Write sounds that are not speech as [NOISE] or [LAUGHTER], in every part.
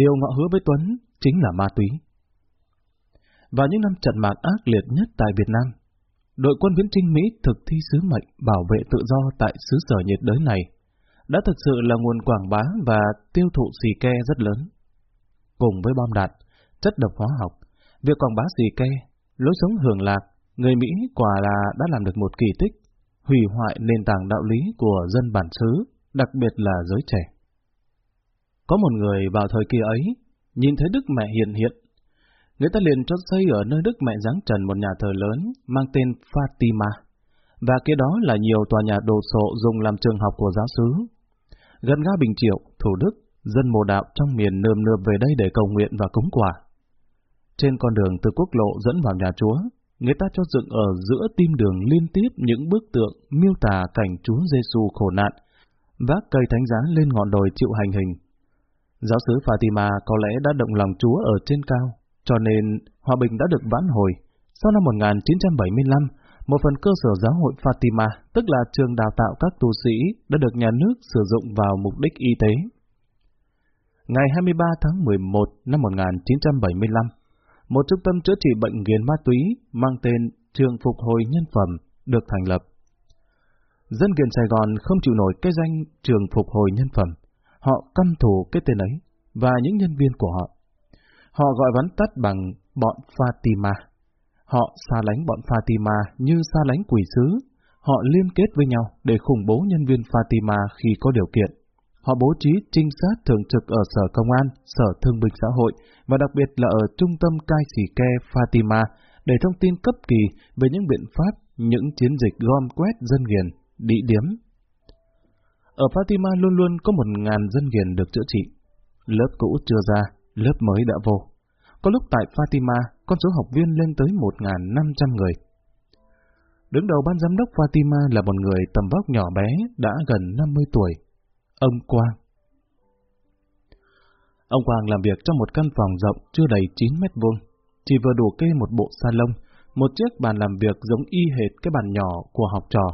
Điều ngọ hứa với Tuấn chính là ma túy. Và những năm trận mạt ác liệt nhất tại Việt Nam, đội quân viễn trinh Mỹ thực thi sứ mệnh bảo vệ tự do tại xứ sở nhiệt đới này đã thực sự là nguồn quảng bá và tiêu thụ xì ke rất lớn. Cùng với bom đạn, chất độc hóa học, việc quảng bá xì ke, lối sống hưởng lạc, người Mỹ quả là đã làm được một kỳ tích, hủy hoại nền tảng đạo lý của dân bản xứ, đặc biệt là giới trẻ. Có một người vào thời kỳ ấy, nhìn thấy Đức Mẹ hiện hiện, người ta liền cho xây ở nơi Đức Mẹ giáng trần một nhà thờ lớn mang tên Fatima, và kia đó là nhiều tòa nhà đồ sộ dùng làm trường học của giáo xứ. Gần ga Bình Triệu, Thủ Đức, dân mồ đạo trong miền nườm nượp về đây để cầu nguyện và cúng quả. Trên con đường từ quốc lộ dẫn vào nhà Chúa, người ta cho dựng ở giữa tim đường liên tiếp những bức tượng miêu tả cảnh Chúa Giêsu khổ nạn, vác cây thánh giá lên ngọn đồi chịu hành hình. Giáo sứ Fatima có lẽ đã động lòng Chúa ở trên cao, cho nên hòa bình đã được vãn hồi. Sau năm 1975, một phần cơ sở giáo hội Fatima, tức là trường đào tạo các tu sĩ, đã được nhà nước sử dụng vào mục đích y tế. Ngày 23 tháng 11 năm 1975, một trung tâm chữa trị bệnh nghiện ma túy mang tên Trường Phục Hồi Nhân Phẩm được thành lập. Dân nghiện Sài Gòn không chịu nổi cái danh Trường Phục Hồi Nhân Phẩm, họ căm thù cái tên ấy và những nhân viên của họ. Họ gọi vắn tắt bằng bọn Fatima. Họ xa lánh bọn Fatima như xa lánh quỷ sứ. Họ liên kết với nhau để khủng bố nhân viên Fatima khi có điều kiện. Họ bố trí trinh sát thường trực ở Sở Công an, Sở Thương binh Xã hội và đặc biệt là ở Trung tâm cai Sỉ ke Fatima để thông tin cấp kỳ về những biện pháp, những chiến dịch gom quét dân nghiền, địa điểm. Ở Fatima luôn luôn có một ngàn dân nghiền được chữa trị. Lớp cũ chưa ra, lớp mới đã vô. Có lúc tại Fatima, con số học viên lên tới 1.500 người. Đứng đầu ban giám đốc Fatima là một người tầm vóc nhỏ bé, đã gần 50 tuổi, Ông Quang Ông Quang làm việc trong một căn phòng rộng chưa đầy 9 mét vuông, chỉ vừa đủ kê một bộ salon, một chiếc bàn làm việc giống y hệt cái bàn nhỏ của học trò.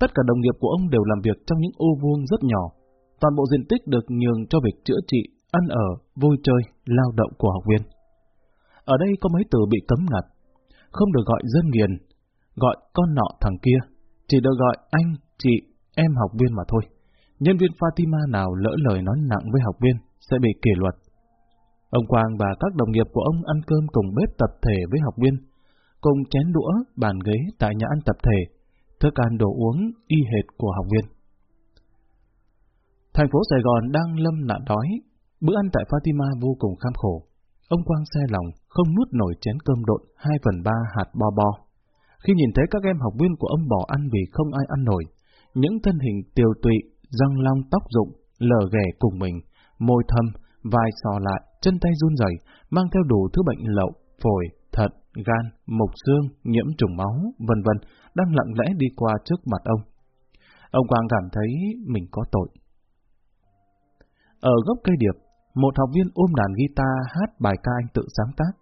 Tất cả đồng nghiệp của ông đều làm việc trong những ô vuông rất nhỏ, toàn bộ diện tích được nhường cho việc chữa trị, ăn ở, vui chơi, lao động của học viên. Ở đây có mấy từ bị cấm ngặt, không được gọi dân nghiền, gọi con nọ thằng kia, chỉ được gọi anh, chị, em học viên mà thôi. Nhân viên Fatima nào lỡ lời nói nặng với học viên sẽ bị kỷ luật. Ông Quang và các đồng nghiệp của ông ăn cơm cùng bếp tập thể với học viên, cùng chén đũa, bàn ghế tại nhà ăn tập thể, thức ăn đồ uống y hệt của học viên. Thành phố Sài Gòn đang lâm nạn đói, bữa ăn tại Fatima vô cùng kham khổ. Ông Quang xe lòng, không nuốt nổi chén cơm độn 2 phần 3 hạt bo bo. Khi nhìn thấy các em học viên của ông bỏ ăn vì không ai ăn nổi, những thân hình tiều tụy răng long tóc rụng, lờ ghẻ cùng mình, môi thâm, vai sò lại, chân tay run rẩy, mang theo đủ thứ bệnh lậu, phổi, thận, gan, mục xương, nhiễm trùng máu, vân vân, đang lặng lẽ đi qua trước mặt ông. Ông Quang cảm thấy mình có tội. Ở gốc cây điệp, một học viên ôm đàn guitar hát bài ca anh tự sáng tác.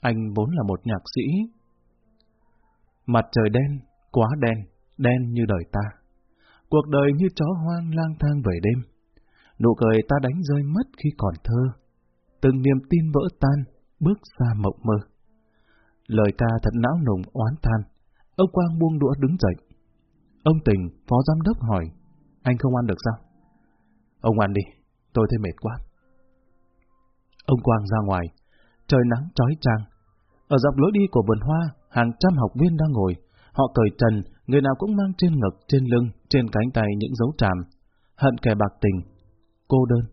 Anh vốn là một nhạc sĩ. Mặt trời đen, quá đen, đen như đời ta. Cuộc đời như chó hoang lang thang về đêm. Nụ cười ta đánh rơi mất khi còn thơ. Từng niềm tin vỡ tan, bước xa mộng mơ. Lời ca thật não nùng oán than. Ông Quang buông đũa đứng dậy. Ông Tình, phó giám đốc hỏi, anh không ăn được sao? Ông ăn đi, tôi thấy mệt quá. Ông Quang ra ngoài, trời nắng trói trang. Ở dọc lối đi của vườn hoa, hàng trăm học viên đang ngồi, Họ cởi trần, người nào cũng mang trên ngực, trên lưng, trên cánh tay những dấu tràm. Hận kẻ bạc tình, cô đơn,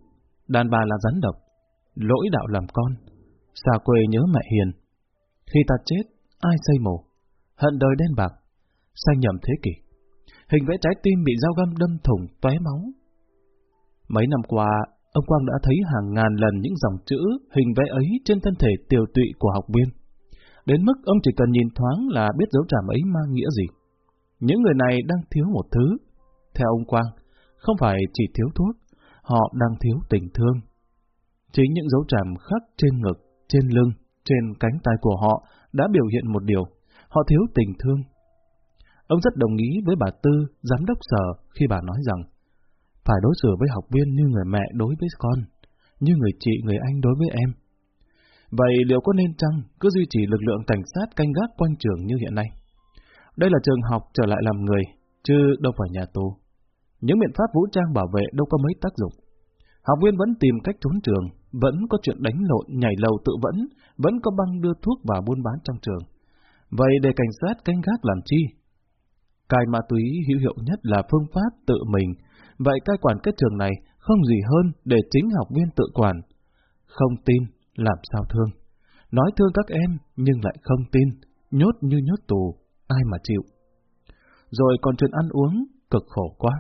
đàn bà là rắn độc, lỗi đạo làm con, xa quê nhớ mẹ hiền. Khi ta chết, ai xây mồ? Hận đời đen bạc, sang nhầm thế kỷ. Hình vẽ trái tim bị dao găm đâm thủng, tóe máu. Mấy năm qua, ông Quang đã thấy hàng ngàn lần những dòng chữ, hình vẽ ấy trên thân thể tiều tụy của học viên. Đến mức ông chỉ cần nhìn thoáng là biết dấu trảm ấy mang nghĩa gì. Những người này đang thiếu một thứ. Theo ông Quang, không phải chỉ thiếu thuốc, họ đang thiếu tình thương. Chính những dấu tràm khắc trên ngực, trên lưng, trên cánh tay của họ đã biểu hiện một điều, họ thiếu tình thương. Ông rất đồng ý với bà Tư, giám đốc sở, khi bà nói rằng phải đối xử với học viên như người mẹ đối với con. như người chị, người anh đối với em. Vậy liệu có nên chăng cứ duy trì lực lượng cảnh sát canh gác quanh trường như hiện nay? Đây là trường học trở lại làm người, chứ đâu phải nhà tù. Những biện pháp vũ trang bảo vệ đâu có mấy tác dụng. Học viên vẫn tìm cách trốn trường, vẫn có chuyện đánh lộn, nhảy lầu tự vẫn, vẫn có băng đưa thuốc vào buôn bán trong trường. Vậy để cảnh sát canh gác làm chi? Cai ma túy hữu hiệu nhất là phương pháp tự mình, vậy cai quản cái trường này không gì hơn để chính học viên tự quản. Không tin, làm sao thương? Nói thương các em, nhưng lại không tin, nhốt như nhốt tù, ai mà chịu? Rồi còn chuyện ăn uống, cực khổ quá,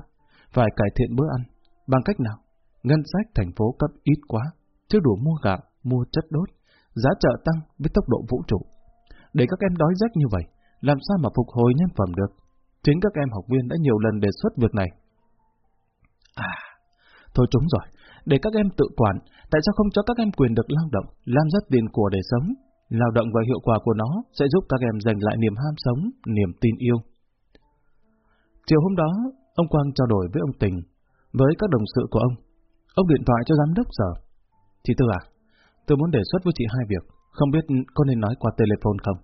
phải cải thiện bữa ăn. Bằng cách nào? Ngân sách thành phố cấp ít quá, chưa đủ mua gạo, mua chất đốt, giá chợ tăng với tốc độ vũ trụ. Để các em đói rách như vậy, làm sao mà phục hồi nhân phẩm được? Chính các em học viên đã nhiều lần đề xuất việc này. À, thôi chúng rồi, để các em tự quản, tại sao không cho các em quyền được lao động, làm ra tiền của để sống? Lao động và hiệu quả của nó sẽ giúp các em giành lại niềm ham sống, niềm tin yêu. Chiều hôm đó, ông Quang trao đổi với ông Tình, với các đồng sự của ông. Ông điện thoại cho giám đốc sở. Chị Tư à, tôi muốn đề xuất với chị hai việc, không biết có nên nói qua telephone không?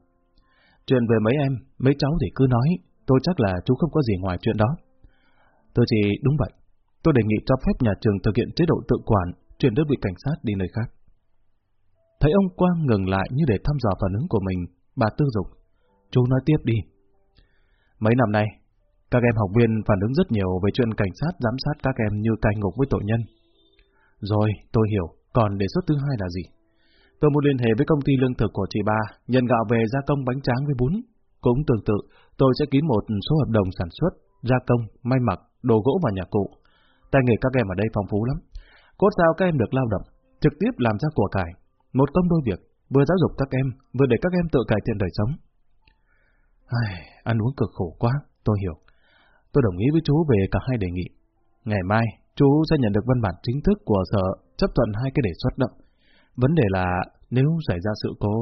Chuyện về mấy em, mấy cháu thì cứ nói, tôi chắc là chú không có gì ngoài chuyện đó. Tôi chỉ đúng vậy. Tôi đề nghị cho phép nhà trường thực hiện chế độ tự quản, chuyển đơn vị cảnh sát đi nơi khác. Thấy ông Quang ngừng lại như để thăm dò phản ứng của mình, bà tư dục. Chú nói tiếp đi. Mấy năm nay, các em học viên phản ứng rất nhiều về chuyện cảnh sát giám sát các em như cai ngục với tội nhân. Rồi, tôi hiểu. Còn đề xuất thứ hai là gì? Tôi muốn liên hệ với công ty lương thực của chị ba, nhận gạo về gia công bánh tráng với bún. Cũng tương tự, tôi sẽ ký một số hợp đồng sản xuất, gia công, may mặc, đồ gỗ và nhà cụ. Tay nghề các em ở đây phong phú lắm. Cốt sao các em được lao động, trực tiếp làm ra của cải. Một công đôi việc, vừa giáo dục các em, vừa để các em tự cải thiện đời sống. Ai, ăn uống cực khổ quá, tôi hiểu. Tôi đồng ý với chú về cả hai đề nghị. Ngày mai, chú sẽ nhận được văn bản chính thức của sở chấp thuận hai cái đề xuất đó. Vấn đề là nếu xảy ra sự cố,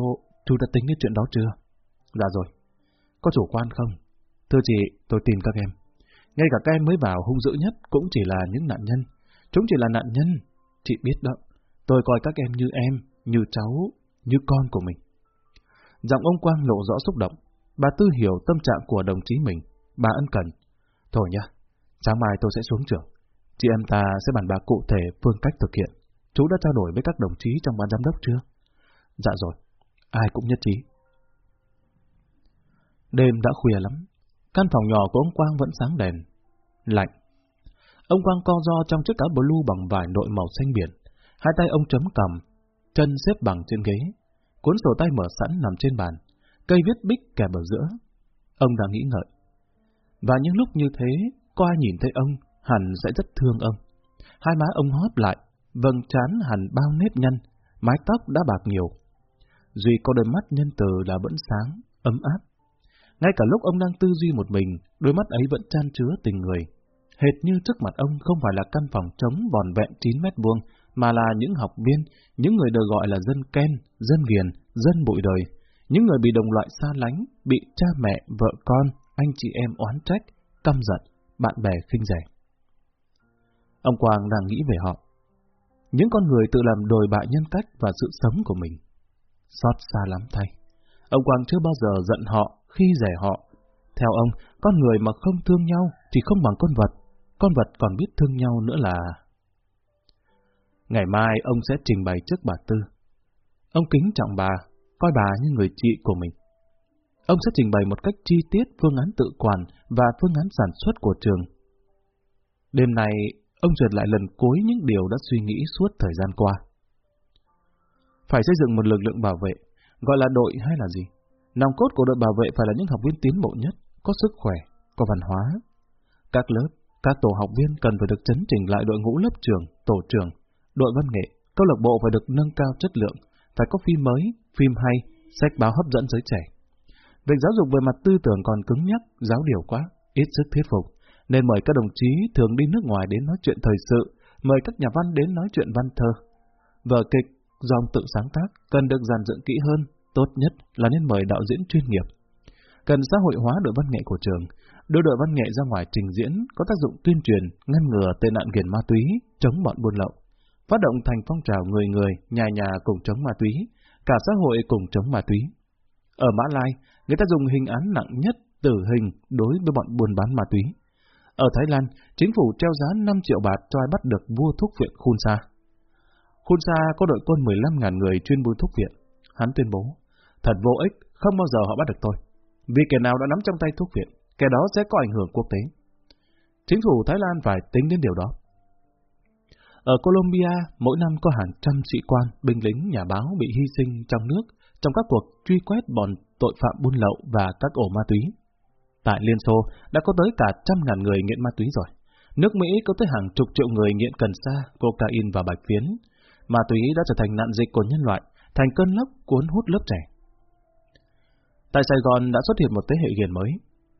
chú đã tính cái chuyện đó chưa? Dạ rồi. Có chủ quan không? Thưa chị, tôi tin các em. Ngay cả các em mới vào hung dữ nhất cũng chỉ là những nạn nhân. Chúng chỉ là nạn nhân. Chị biết đó. Tôi coi các em như em, như cháu, như con của mình. Giọng ông Quang lộ rõ xúc động. Bà Tư hiểu tâm trạng của đồng chí mình. Bà ân cần. Thôi nhá, sáng mai tôi sẽ xuống trường. Chị em ta sẽ bàn bạc cụ thể phương cách thực hiện. Chú đã trao đổi với các đồng chí trong ban giám đốc chưa? Dạ rồi, ai cũng nhất trí. Đêm đã khuya lắm, căn phòng nhỏ của ông Quang vẫn sáng đèn. Lạnh. Ông Quang co do trong chiếc áo blue bằng vải nội màu xanh biển. Hai tay ông chấm cầm, chân xếp bằng trên ghế. Cuốn sổ tay mở sẵn nằm trên bàn. Cây viết bích kẹp ở giữa. Ông đang nghĩ ngợi. Và những lúc như thế, có ai nhìn thấy ông, hẳn sẽ rất thương ông. Hai má ông hóp lại, vầng trán hẳn bao nếp nhăn, mái tóc đã bạc nhiều. Duy có đôi mắt nhân từ là vẫn sáng, ấm áp. Ngay cả lúc ông đang tư duy một mình, đôi mắt ấy vẫn chan chứa tình người. Hệt như trước mặt ông không phải là căn phòng trống vòn vẹn 9 mét vuông, mà là những học viên, những người được gọi là dân ken, dân ghiền, dân bụi đời, những người bị đồng loại xa lánh, bị cha mẹ, vợ con, anh chị em oán trách, căm giận, bạn bè khinh rẻ. Ông Quang đang nghĩ về họ. Những con người tự làm đồi bại nhân cách và sự sống của mình. Xót xa lắm thay. Ông Quang chưa bao giờ giận họ, khi rẻ họ. Theo ông, con người mà không thương nhau thì không bằng con vật. Con vật còn biết thương nhau nữa là... Ngày mai ông sẽ trình bày trước bà Tư. Ông kính trọng bà, coi bà như người chị của mình. Ông sẽ trình bày một cách chi tiết phương án tự quản và phương án sản xuất của trường. Đêm nay, ông duyệt lại lần cuối những điều đã suy nghĩ suốt thời gian qua. Phải xây dựng một lực lượng bảo vệ, gọi là đội hay là gì? Nòng cốt của đội bảo vệ phải là những học viên tiến bộ nhất, có sức khỏe, có văn hóa. Các lớp, các tổ học viên cần phải được chấn chỉnh lại đội ngũ lớp trường, tổ trưởng, đội văn nghệ, câu lạc bộ phải được nâng cao chất lượng, phải có phim mới, phim hay, sách báo hấp dẫn giới trẻ. Việc giáo dục về mặt tư tưởng còn cứng nhắc, giáo điều quá, ít sức thuyết phục, nên mời các đồng chí thường đi nước ngoài đến nói chuyện thời sự, mời các nhà văn đến nói chuyện văn thơ. Vở kịch do ông tự sáng tác cần được dàn dựng kỹ hơn, tốt nhất là nên mời đạo diễn chuyên nghiệp. Cần xã hội hóa đội văn nghệ của trường, đưa đội văn nghệ ra ngoài trình diễn có tác dụng tuyên truyền, ngăn ngừa tệ nạn nghiện ma túy, chống bọn buôn lậu. phát động thành phong trào người người, nhà nhà cùng chống ma túy, cả xã hội cùng chống ma túy. Ở Mã Lai, người ta dùng hình án nặng nhất tử hình đối với bọn buôn bán ma túy. Ở Thái Lan, chính phủ treo giá 5 triệu bạc cho ai bắt được vua thuốc viện Khun Sa. Khun Sa có đội quân 15.000 người chuyên buôn thuốc viện. Hắn tuyên bố, thật vô ích, không bao giờ họ bắt được tôi. Vì kẻ nào đã nắm trong tay thuốc viện, kẻ đó sẽ có ảnh hưởng quốc tế. Chính phủ Thái Lan phải tính đến điều đó. Ở Colombia, mỗi năm có hàng trăm sĩ quan, binh lính, nhà báo bị hy sinh trong nước trong các cuộc truy quét bọn tội phạm buôn lậu và các ổ ma túy. Tại Liên Xô đã có tới cả trăm ngàn người nghiện ma túy rồi. Nước Mỹ có tới hàng chục triệu người nghiện cần sa, cocaine và bạch phiến. Ma túy đã trở thành nạn dịch của nhân loại, thành cơn lốc cuốn hút lớp trẻ. Tại Sài Gòn đã xuất hiện một thế hệ ghiền mới.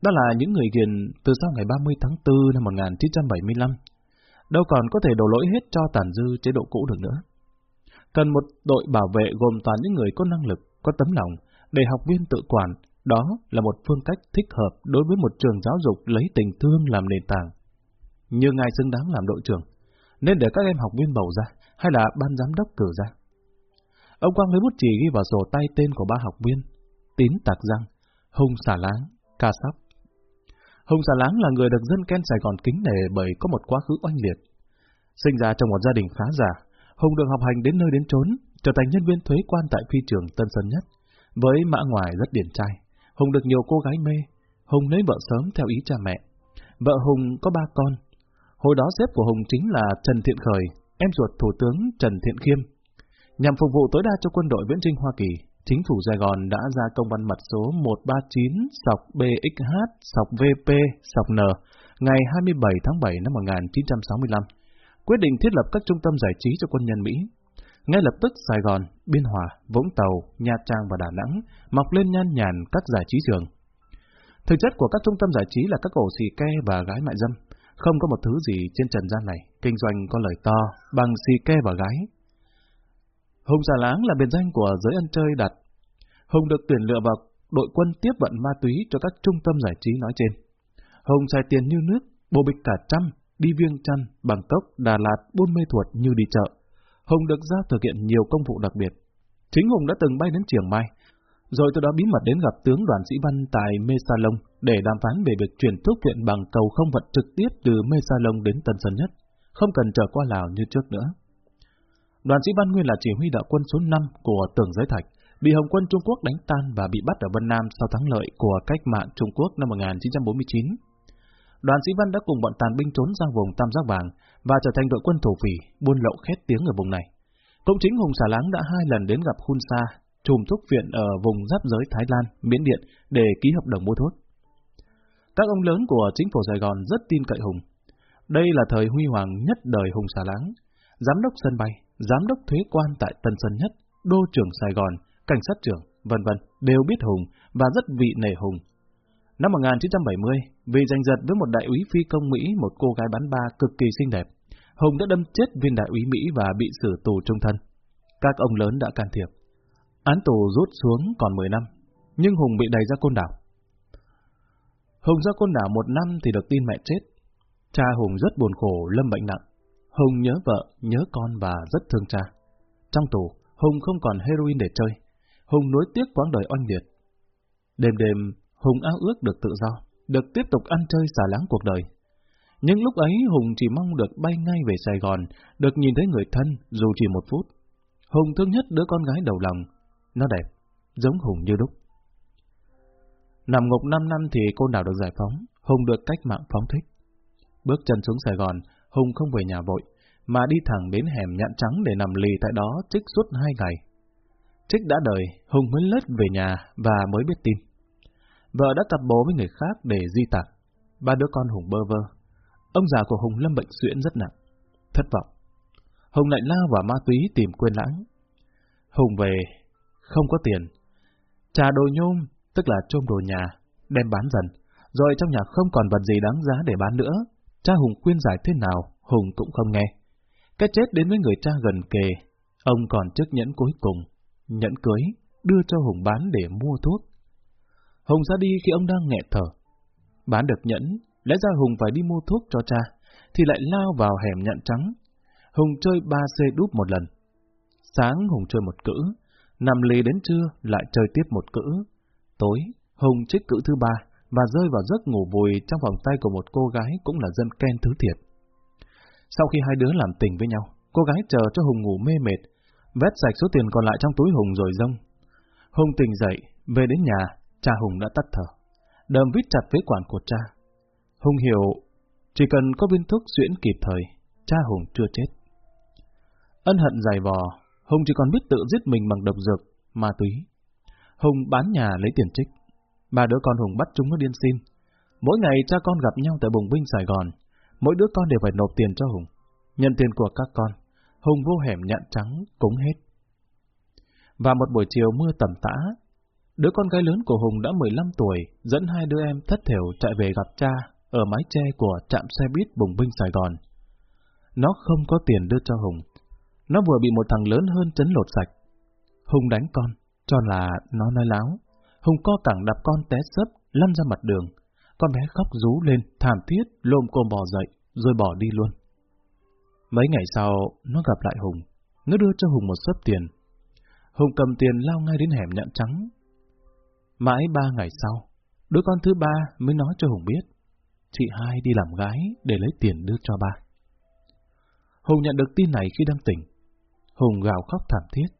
Đó là những người ghiền từ sau ngày 30 tháng 4 năm 1975. Đâu còn có thể đổ lỗi hết cho tàn dư chế độ cũ được nữa. Cần một đội bảo vệ gồm toàn những người có năng lực, có tấm lòng, để học viên tự quản, đó là một phương cách thích hợp đối với một trường giáo dục lấy tình thương làm nền tảng. Như ngài xứng đáng làm đội trưởng, nên để các em học viên bầu ra, hay là ban giám đốc cử ra. Ông Quang lấy bút chỉ ghi vào sổ tay tên của ba học viên, Tín Tạc Giang, Hùng Xà Láng, Ca Sóc. Hùng Xà Láng là người được dân Ken Sài Gòn kính nể bởi có một quá khứ oanh liệt. Sinh ra trong một gia đình khá giả, Hùng được học hành đến nơi đến chốn, trở thành nhân viên thuế quan tại phi trường Tân Sơn Nhất. Với mã ngoài rất điển trai, Hùng được nhiều cô gái mê. Hùng lấy vợ sớm theo ý cha mẹ. Vợ Hùng có ba con. Hồi đó xếp của Hùng chính là Trần Thiện Khởi, em ruột Thủ tướng Trần Thiện Khiêm. Nhằm phục vụ tối đa cho quân đội viễn trinh Hoa Kỳ, chính phủ Sài Gòn đã ra công văn mật số 139 sọc BXH sọc VP sọc N ngày 27 tháng 7 năm 1965, quyết định thiết lập các trung tâm giải trí cho quân nhân Mỹ. Ngay lập tức Sài Gòn, Biên Hòa, Vũng Tàu, Nha Trang và Đà Nẵng mọc lên nhan nhàn các giải trí trường. Thực chất của các trung tâm giải trí là các ổ xì ke và gái mại dâm. Không có một thứ gì trên trần gian này kinh doanh có lời to bằng xì ke và gái. Hùng Xà Láng là biệt danh của giới ăn chơi đặt. Hùng được tuyển lựa vào đội quân tiếp vận ma túy cho các trung tâm giải trí nói trên. Hùng xài tiền như nước, bộ bịch cả trăm, đi viêng chăn, bằng Đà Lạt, Buôn Mê Thuột như đi chợ. Hùng được giao thực hiện nhiều công vụ đặc biệt. Chính Hùng đã từng bay đến Triềng Mai, rồi từ đó bí mật đến gặp tướng đoàn sĩ Văn tại Mê Sa để đàm phán về việc chuyển thuốc viện bằng cầu không vận trực tiếp từ Mê Sa đến Tân Sơn Nhất, không cần trở qua Lào như trước nữa. Đoàn sĩ Văn Nguyên là chỉ huy đạo quân số 5 của Tưởng Giới Thạch, bị Hồng quân Trung Quốc đánh tan và bị bắt ở Vân Nam sau thắng lợi của cách mạng Trung Quốc năm 1949. Đoàn sĩ Văn đã cùng bọn tàn binh trốn sang vùng Tam Giác Vàng và trở thành đội quân thổ phỉ, buôn lậu khét tiếng ở vùng này. Cũng chính Hùng Xà Láng đã hai lần đến gặp Khun Sa, trùm thuốc viện ở vùng giáp giới Thái Lan, Miến Điện để ký hợp đồng mua thuốc. Các ông lớn của chính phủ Sài Gòn rất tin cậy Hùng. Đây là thời huy hoàng nhất đời Hùng Xà Láng, giám đốc sân bay, giám đốc thuế quan tại Tân Sơn Nhất, đô trưởng Sài Gòn, cảnh sát trưởng, vân vân đều biết Hùng và rất vị nể Hùng. Năm 1970, vì giành giật với một đại úy phi công Mỹ một cô gái bán ba cực kỳ xinh đẹp, Hùng đã đâm chết viên đại úy Mỹ và bị xử tù trung thân. Các ông lớn đã can thiệp. Án tù rút xuống còn 10 năm, nhưng Hùng bị đẩy ra côn đảo. Hùng ra côn đảo một năm thì được tin mẹ chết. Cha Hùng rất buồn khổ, lâm bệnh nặng. Hùng nhớ vợ, nhớ con và rất thương cha. Trong tù, Hùng không còn heroin để chơi. Hùng nuối tiếc quãng đời oanh liệt. Đêm đêm, Hùng ao ước được tự do, được tiếp tục ăn chơi xả láng cuộc đời. Nhưng lúc ấy Hùng chỉ mong được bay ngay về Sài Gòn, được nhìn thấy người thân dù chỉ một phút. Hùng thương nhất đứa con gái đầu lòng. Nó đẹp, giống Hùng như đúc. Nằm ngục 5 năm thì cô nào được giải phóng, Hùng được cách mạng phóng thích. Bước chân xuống Sài Gòn, Hùng không về nhà vội, mà đi thẳng đến hẻm nhạn trắng để nằm lì tại đó trích suốt hai ngày. Trích đã đời, Hùng mới lết về nhà và mới biết tin. Vợ đã tập bố với người khác để di tản. Ba đứa con Hùng bơ vơ. Ông già của Hùng lâm bệnh suyễn rất nặng. Thất vọng. Hùng lại lao vào ma túy tìm quên lãng. Hùng về, không có tiền. Trà đồ nhôm, tức là trôm đồ nhà, đem bán dần. Rồi trong nhà không còn vật gì đáng giá để bán nữa. Cha Hùng khuyên giải thế nào, Hùng cũng không nghe. Cái chết đến với người cha gần kề, ông còn chiếc nhẫn cuối cùng, nhẫn cưới, đưa cho Hùng bán để mua thuốc. Hùng ra đi khi ông đang nghẹt thở. Bán được nhẫn, lẽ ra Hùng phải đi mua thuốc cho cha, thì lại lao vào hẻm nhận trắng. Hùng chơi 3C đúp một lần. Sáng Hùng chơi một cữ, nằm lì đến trưa lại chơi tiếp một cữ. Tối, Hùng trích cữ thứ ba và rơi vào giấc ngủ vùi trong vòng tay của một cô gái cũng là dân Ken thứ thiệt. Sau khi hai đứa làm tình với nhau, cô gái chờ cho Hùng ngủ mê mệt, vét sạch số tiền còn lại trong túi Hùng rồi rông. Hùng tỉnh dậy, về đến nhà, cha Hùng đã tắt thở. Đầm vít chặt với quản của cha. Hùng hiểu, chỉ cần có viên thuốc xuyễn kịp thời, cha Hùng chưa chết. Ân hận dài vò, Hùng chỉ còn biết tự giết mình bằng độc dược, ma túy. Hùng bán nhà lấy tiền trích. Ba đứa con Hùng bắt chúng nó điên xin. Mỗi ngày cha con gặp nhau tại bùng binh Sài Gòn, mỗi đứa con đều phải nộp tiền cho Hùng. Nhận tiền của các con, Hùng vô hẻm nhạn trắng, cúng hết. Và một buổi chiều mưa tầm tã, đứa con gái lớn của Hùng đã 15 tuổi, dẫn hai đứa em thất thểu chạy về gặp cha ở mái tre của trạm xe buýt bùng binh Sài Gòn. Nó không có tiền đưa cho Hùng. Nó vừa bị một thằng lớn hơn chấn lột sạch. Hùng đánh con, cho là nó nói láo. Hùng co cẳng đạp con té sấp, lăn ra mặt đường. Con bé khóc rú lên, thảm thiết, lồm cồm bò dậy, rồi bỏ đi luôn. Mấy ngày sau, nó gặp lại Hùng. Nó đưa cho Hùng một sấp tiền. Hùng cầm tiền lao ngay đến hẻm nhạn trắng. Mãi ba ngày sau, đứa con thứ ba mới nói cho Hùng biết. Chị hai đi làm gái để lấy tiền đưa cho ba. Hùng nhận được tin này khi đang tỉnh. Hùng gào khóc thảm thiết.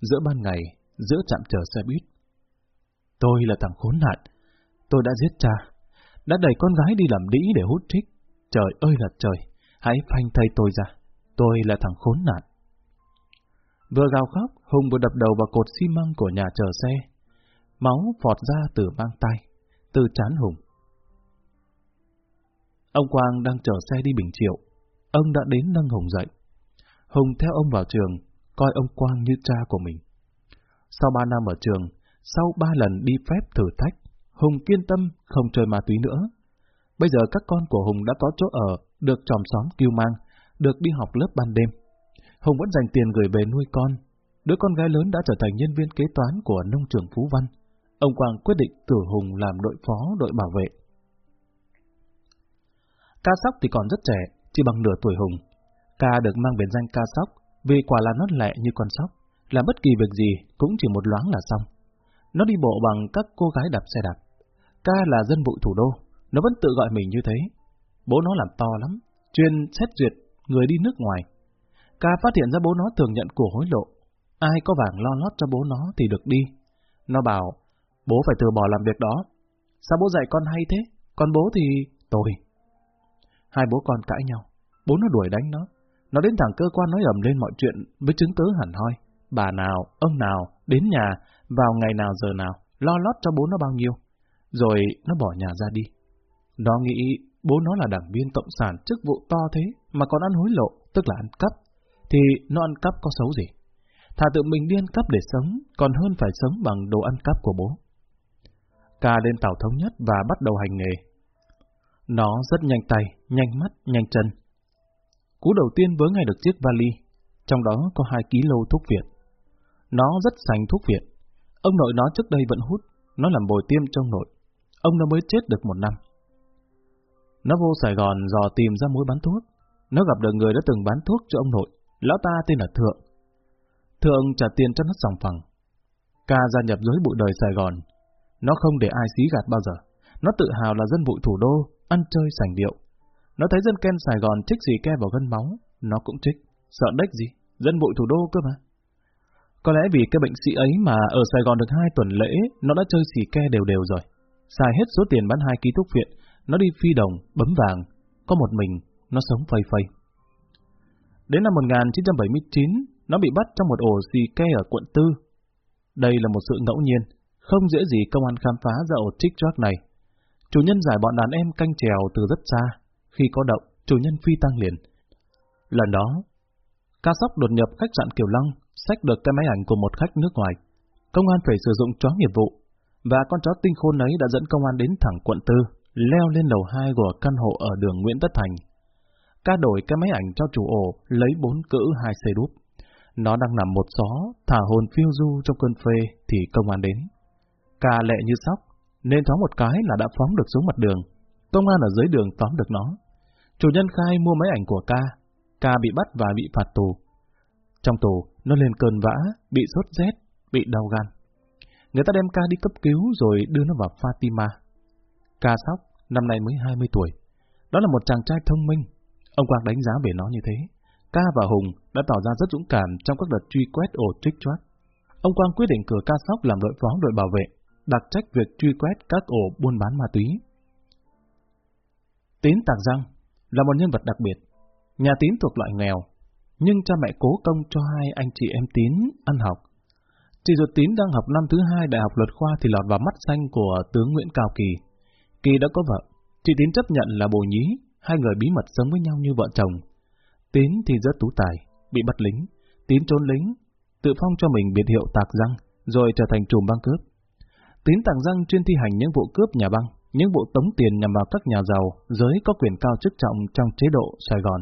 Giữa ban ngày, giữa trạm chờ xe buýt. Tôi là thằng khốn nạn. Tôi đã giết cha. Đã đẩy con gái đi làm đĩ để hút trích. Trời ơi là trời. Hãy phanh thay tôi ra. Tôi là thằng khốn nạn. Vừa gào khóc, Hùng vừa đập đầu vào cột xi măng của nhà chờ xe. Máu phọt ra từ mang tay, từ chán Hùng. Ông Quang đang chở xe đi Bình Triệu. Ông đã đến nâng Hùng dậy. Hùng theo ông vào trường, coi ông Quang như cha của mình. Sau ba năm ở trường, sau ba lần đi phép thử thách, Hùng kiên tâm không chơi ma túy nữa. Bây giờ các con của Hùng đã có chỗ ở, được tròm xóm kêu mang, được đi học lớp ban đêm. Hùng vẫn dành tiền gửi về nuôi con. Đứa con gái lớn đã trở thành nhân viên kế toán của nông trường Phú Văn. Ông Quang quyết định cử Hùng làm đội phó đội bảo vệ. Ca sóc thì còn rất trẻ, chỉ bằng nửa tuổi Hùng. Ca được mang biệt danh ca sóc vì quả là nó lẹ như con sóc, làm bất kỳ việc gì cũng chỉ một loáng là xong. Nó đi bộ bằng các cô gái đạp xe đạp. Ca là dân bụi thủ đô, nó vẫn tự gọi mình như thế. Bố nó làm to lắm, chuyên xét duyệt người đi nước ngoài. Ca phát hiện ra bố nó thường nhận của hối lộ. Ai có vàng lo lót cho bố nó thì được đi. Nó bảo, bố phải từ bỏ làm việc đó. Sao bố dạy con hay thế? Còn bố thì... tôi. Hai bố con cãi nhau. Bố nó đuổi đánh nó. Nó đến thẳng cơ quan nói ầm lên mọi chuyện với chứng cứ hẳn hoi. Bà nào, ông nào, đến nhà, vào ngày nào giờ nào, lo lót cho bố nó bao nhiêu. Rồi nó bỏ nhà ra đi. Nó nghĩ bố nó là đảng viên cộng sản chức vụ to thế mà còn ăn hối lộ, tức là ăn cắp. Thì nó ăn cắp có xấu gì? Thà tự mình đi ăn cắp để sống, còn hơn phải sống bằng đồ ăn cắp của bố. Ca lên tàu thống nhất và bắt đầu hành nghề. Nó rất nhanh tay, nhanh mắt, nhanh chân. Cú đầu tiên vớ ngay được chiếc vali, trong đó có 2 kg thuốc viện. Nó rất sành thuốc viện. Ông nội nó trước đây vẫn hút, nó làm bồi tiêm trong nội. Ông nó mới chết được một năm. Nó vô Sài Gòn dò tìm ra mối bán thuốc. Nó gặp được người đã từng bán thuốc cho ông nội. Lão ta tên là Thượng. Thượng trả tiền cho nó sòng phẳng. Ca gia nhập dưới bụi đời Sài Gòn. Nó không để ai xí gạt bao giờ. Nó tự hào là dân bụi thủ đô, ăn chơi sành điệu. Nó thấy dân Ken Sài Gòn trích gì ke vào gân máu, nó cũng trích. Sợ đếch gì, dân bụi thủ đô cơ mà. Có lẽ vì cái bệnh sĩ ấy mà ở Sài Gòn được hai tuần lễ, nó đã chơi xì ke đều đều rồi. Xài hết số tiền bán hai ký thuốc viện, nó đi phi đồng, bấm vàng, có một mình, nó sống phây phây. Đến năm 1979, nó bị bắt trong một ổ xì ke ở quận Tư. Đây là một sự ngẫu nhiên, không dễ gì công an khám phá ra ổ trích choác này. Chủ nhân giải bọn đàn em canh trèo từ rất xa, khi có động, chủ nhân phi tăng liền. Lần đó, ca sóc đột nhập khách sạn Kiều Long, xách được cái máy ảnh của một khách nước ngoài. Công an phải sử dụng chó nghiệp vụ, và con chó tinh khôn ấy đã dẫn công an đến thẳng quận Tư, leo lên lầu 2 của căn hộ ở đường Nguyễn Tất Thành. Ca đổi cái máy ảnh cho chủ ổ, lấy bốn cữ hai xe đúp. Nó đang nằm một xó, thả hồn phiêu du trong cơn phê, thì công an đến. Ca lệ như sóc, nên thoáng một cái là đã phóng được xuống mặt đường. Công an ở dưới đường tóm được nó. Chủ nhân khai mua máy ảnh của ca. Ca bị bắt và bị phạt tù. Trong tù, nó lên cơn vã, bị sốt rét, bị đau gan. Người ta đem Ca đi cấp cứu rồi đưa nó vào Fatima. Ca sóc, năm nay mới 20 tuổi. Đó là một chàng trai thông minh. Ông Quang đánh giá về nó như thế. Ca và Hùng đã tỏ ra rất dũng cảm trong các đợt truy quét ổ trích choát. Ông Quang quyết định cử Ca sóc làm đội phó đội bảo vệ, đặc trách việc truy quét các ổ buôn bán ma túy. Tín Tạc Giang là một nhân vật đặc biệt. Nhà Tín thuộc loại nghèo, nhưng cha mẹ cố công cho hai anh chị em Tín ăn học. Chị ruột Tín đang học năm thứ hai đại học luật khoa thì lọt vào mắt xanh của tướng Nguyễn Cao Kỳ. Kỳ đã có vợ, chị Tín chấp nhận là bồ nhí, hai người bí mật sống với nhau như vợ chồng. Tín thì rất tú tài, bị bắt lính, Tín trốn lính, tự phong cho mình biệt hiệu Tạc Giang, rồi trở thành trùm băng cướp. Tín tàng Răng chuyên thi hành những vụ cướp nhà băng, những vụ tống tiền nhằm vào các nhà giàu, giới có quyền cao chức trọng trong chế độ Sài Gòn.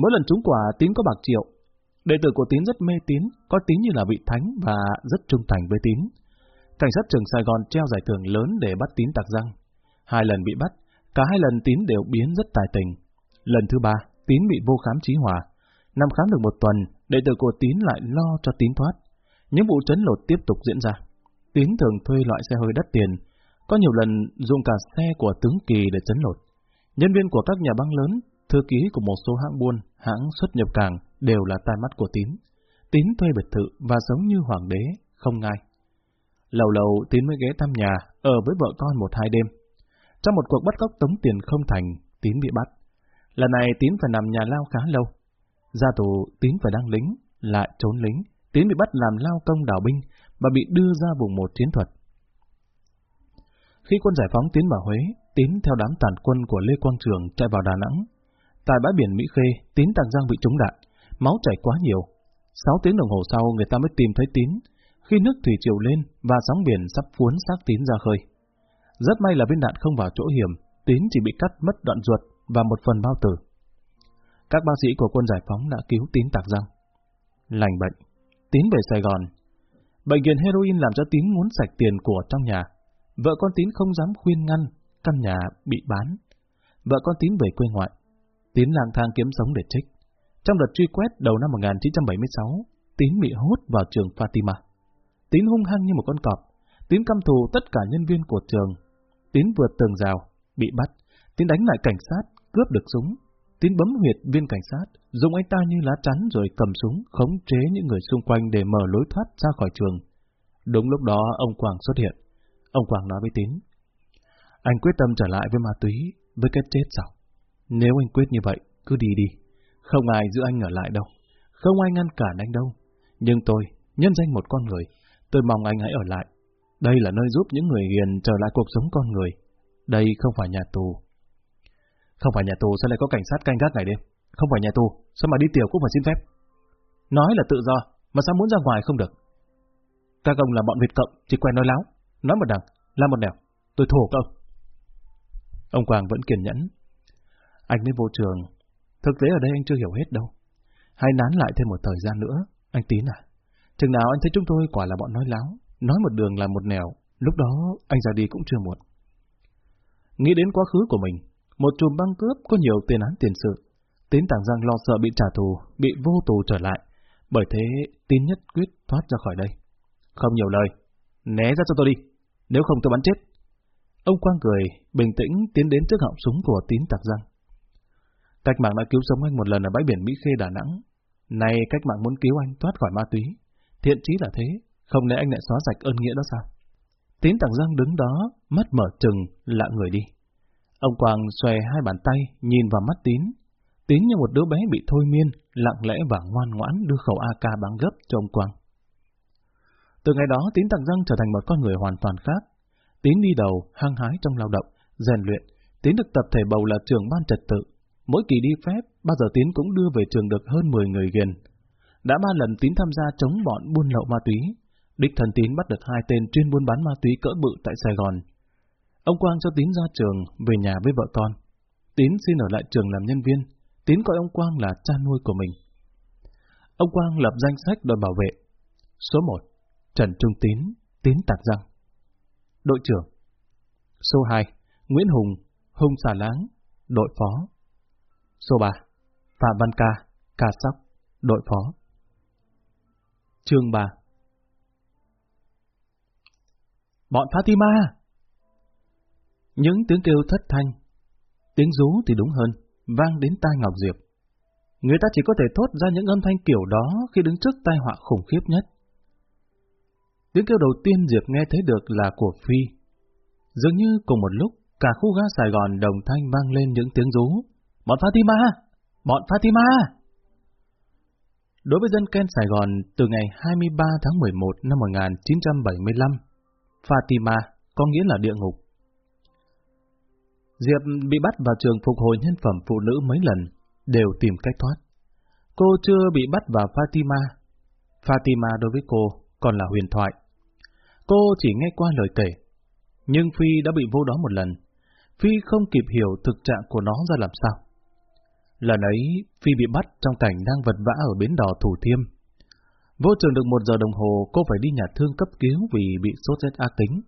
Mỗi lần trúng quả, Tín có bạc triệu. Đệ tử của Tín rất mê Tín, có Tín như là vị thánh và rất trung thành với Tín. Cảnh sát trường Sài Gòn treo giải thưởng lớn để bắt Tín Tạc Răng. Hai lần bị bắt, cả hai lần Tín đều biến rất tài tình. Lần thứ ba, Tín bị vô khám trí hòa. Năm khám được một tuần, đệ tử của Tín lại lo cho Tín thoát. Những vụ chấn lột tiếp tục diễn ra. Tín thường thuê loại xe hơi đắt tiền, có nhiều lần dùng cả xe của tướng Kỳ để chấn lột. Nhân viên của các nhà băng lớn, thư ký của một số hãng buôn, hãng xuất nhập cảng đều là tai mắt của Tín. Tín thuê biệt thự và sống như hoàng đế, không ngai. Lâu lâu Tín mới ghé thăm nhà, ở với vợ con một hai đêm. Trong một cuộc bắt cóc tống tiền không thành, Tín bị bắt. Lần này Tín phải nằm nhà lao khá lâu. Ra tù, Tín phải đăng lính, lại trốn lính. Tín bị bắt làm lao công đảo binh và bị đưa ra vùng một chiến thuật. Khi quân giải phóng tiến vào Huế, Tín theo đám tàn quân của Lê Quang Trường chạy vào Đà Nẵng. Tại bãi biển Mỹ Khê, Tín Tàng Giang bị trúng đạn, máu chảy quá nhiều. Sáu tiếng đồng hồ sau người ta mới tìm thấy Tín, khi nước thủy triều lên và sóng biển sắp cuốn xác Tín ra khơi. Rất may là viên đạn không vào chỗ hiểm, Tín chỉ bị cắt mất đoạn ruột và một phần bao tử. Các bác sĩ của quân giải phóng đã cứu Tín Tạc Giang. Lành bệnh, Tín về Sài Gòn. Bệnh viện heroin làm cho Tín muốn sạch tiền của trong nhà. Vợ con Tín không dám khuyên ngăn, căn nhà bị bán. Vợ con Tín về quê ngoại. Tín lang thang kiếm sống để trích. Trong đợt truy quét đầu năm 1976, Tín bị hút vào trường Fatima. Tín hung hăng như một con cọp. Tín căm thù tất cả nhân viên của trường. Tín vượt tường rào, bị bắt. Tín đánh lại cảnh sát, cướp được súng. Tín bấm huyệt viên cảnh sát, dùng anh ta như lá chắn rồi cầm súng, khống chế những người xung quanh để mở lối thoát ra khỏi trường. Đúng lúc đó, ông Quảng xuất hiện. Ông Quảng nói với Tín. Anh quyết tâm trở lại với ma túy, với cái chết sao? Nếu anh quyết như vậy, cứ đi đi. Không ai giữ anh ở lại đâu. Không ai ngăn cản anh đâu. Nhưng tôi, nhân danh một con người, tôi mong anh hãy ở lại. Đây là nơi giúp những người hiền trở lại cuộc sống con người. Đây không phải nhà tù. Không phải nhà tù sao lại có cảnh sát canh gác ngày đêm? Không phải nhà tù, sao mà đi tiểu cũng phải xin phép? Nói là tự do, mà sao muốn ra ngoài không được? Các ông là bọn Việt Cộng, chỉ quen nói láo. Nói một đằng, làm một nẻo, tôi thổ các ông. Ông Quang vẫn kiên nhẫn. Anh mới vô trường, thực tế ở đây anh chưa hiểu hết đâu. Hãy nán lại thêm một thời gian nữa, anh Tín à. Chừng nào anh thấy chúng tôi quả là bọn nói láo, nói một đường là một nẻo, lúc đó anh ra đi cũng chưa muộn. Nghĩ đến quá khứ của mình, một chùm băng cướp có nhiều tiền án tiền sự. Tín Tàng Giang lo sợ bị trả thù, bị vô tù trở lại. Bởi thế, Tín nhất quyết thoát ra khỏi đây. Không nhiều lời, né ra cho tôi đi, nếu không tôi bắn chết. Ông Quang cười, bình tĩnh tiến đến trước họng súng của Tín Tạc Giang. Cách mạng đã cứu sống anh một lần ở bãi biển Mỹ Khê Đà Nẵng. Nay cách mạng muốn cứu anh thoát khỏi ma túy. Thiện chí là thế, không lẽ anh lại xóa sạch ơn nghĩa đó sao? Tín Tạc Giang đứng đó, mắt mở trừng, lạ người đi. Ông Quang xòe hai bàn tay, nhìn vào mắt Tín. Tín như một đứa bé bị thôi miên, lặng lẽ và ngoan ngoãn đưa khẩu AK bắn gấp cho ông Quang. Từ ngày đó, Tín Tặng Răng trở thành một con người hoàn toàn khác. Tín đi đầu, hăng hái trong lao động, rèn luyện. Tín được tập thể bầu là trưởng ban trật tự. Mỗi kỳ đi phép, bao giờ Tín cũng đưa về trường được hơn 10 người ghiền. Đã ba lần Tín tham gia chống bọn buôn lậu ma túy. Đích thần Tín bắt được hai tên chuyên buôn bán ma túy cỡ bự tại Sài Gòn. Ông Quang cho Tín ra trường, về nhà với vợ con. Tín xin ở lại trường làm nhân viên. Tín gọi ông Quang là cha nuôi của mình. Ông Quang lập danh sách đội bảo vệ. Số 1. Trần Trung Tín, Tín Tạc Giang. Đội trưởng. Số 2. Nguyễn Hùng, Hùng Xà Láng, đội phó. Số 3. Phạm Văn Ca, Ca Sóc, đội phó. Chương 3 Bọn Fatima! Những tiếng kêu thất thanh, tiếng rú thì đúng hơn, vang đến tai Ngọc Diệp. Người ta chỉ có thể thốt ra những âm thanh kiểu đó khi đứng trước tai họa khủng khiếp nhất. Tiếng kêu đầu tiên Diệp nghe thấy được là của Phi. Dường như cùng một lúc, cả khu ga Sài Gòn đồng thanh vang lên những tiếng rú. Bọn Fatima! Bọn Fatima! Đối với dân Ken Sài Gòn, từ ngày 23 tháng 11 năm 1975, Fatima có nghĩa là địa ngục. Diệp bị bắt vào trường phục hồi nhân phẩm phụ nữ mấy lần, đều tìm cách thoát. Cô chưa bị bắt vào Fatima. Fatima đối với cô còn là huyền thoại. Cô chỉ nghe qua lời kể. Nhưng Phi đã bị vô đó một lần. Phi không kịp hiểu thực trạng của nó ra làm sao. Lần ấy, Phi bị bắt trong cảnh đang vật vã ở bến đò Thủ Thiêm. Vô trường được một giờ đồng hồ, cô phải đi nhà thương cấp cứu vì bị sốt rét ác tính.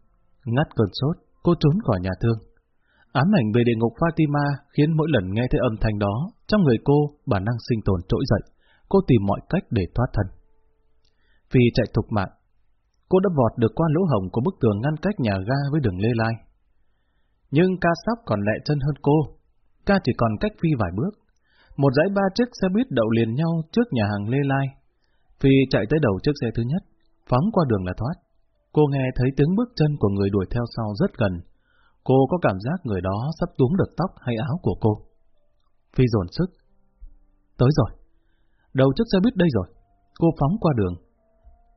Ngắt cơn sốt, cô trốn khỏi nhà thương. Ám ảnh về địa ngục Fatima khiến mỗi lần nghe thấy âm thanh đó, trong người cô bản năng sinh tồn trỗi dậy, cô tìm mọi cách để thoát thân. Vì chạy thục mạng, cô đã vọt được qua lỗ hổng của bức tường ngăn cách nhà ga với đường Lê Lai. Nhưng ca sóc còn lẹ chân hơn cô, ca chỉ còn cách Phi vài bước. Một dãy ba chiếc xe buýt đậu liền nhau trước nhà hàng Lê Lai. Phi chạy tới đầu chiếc xe thứ nhất, phóng qua đường là thoát. Cô nghe thấy tiếng bước chân của người đuổi theo sau rất gần. Cô có cảm giác người đó sắp túm được tóc hay áo của cô. Phi dồn sức. Tới rồi. Đầu chiếc xe buýt đây rồi. Cô phóng qua đường.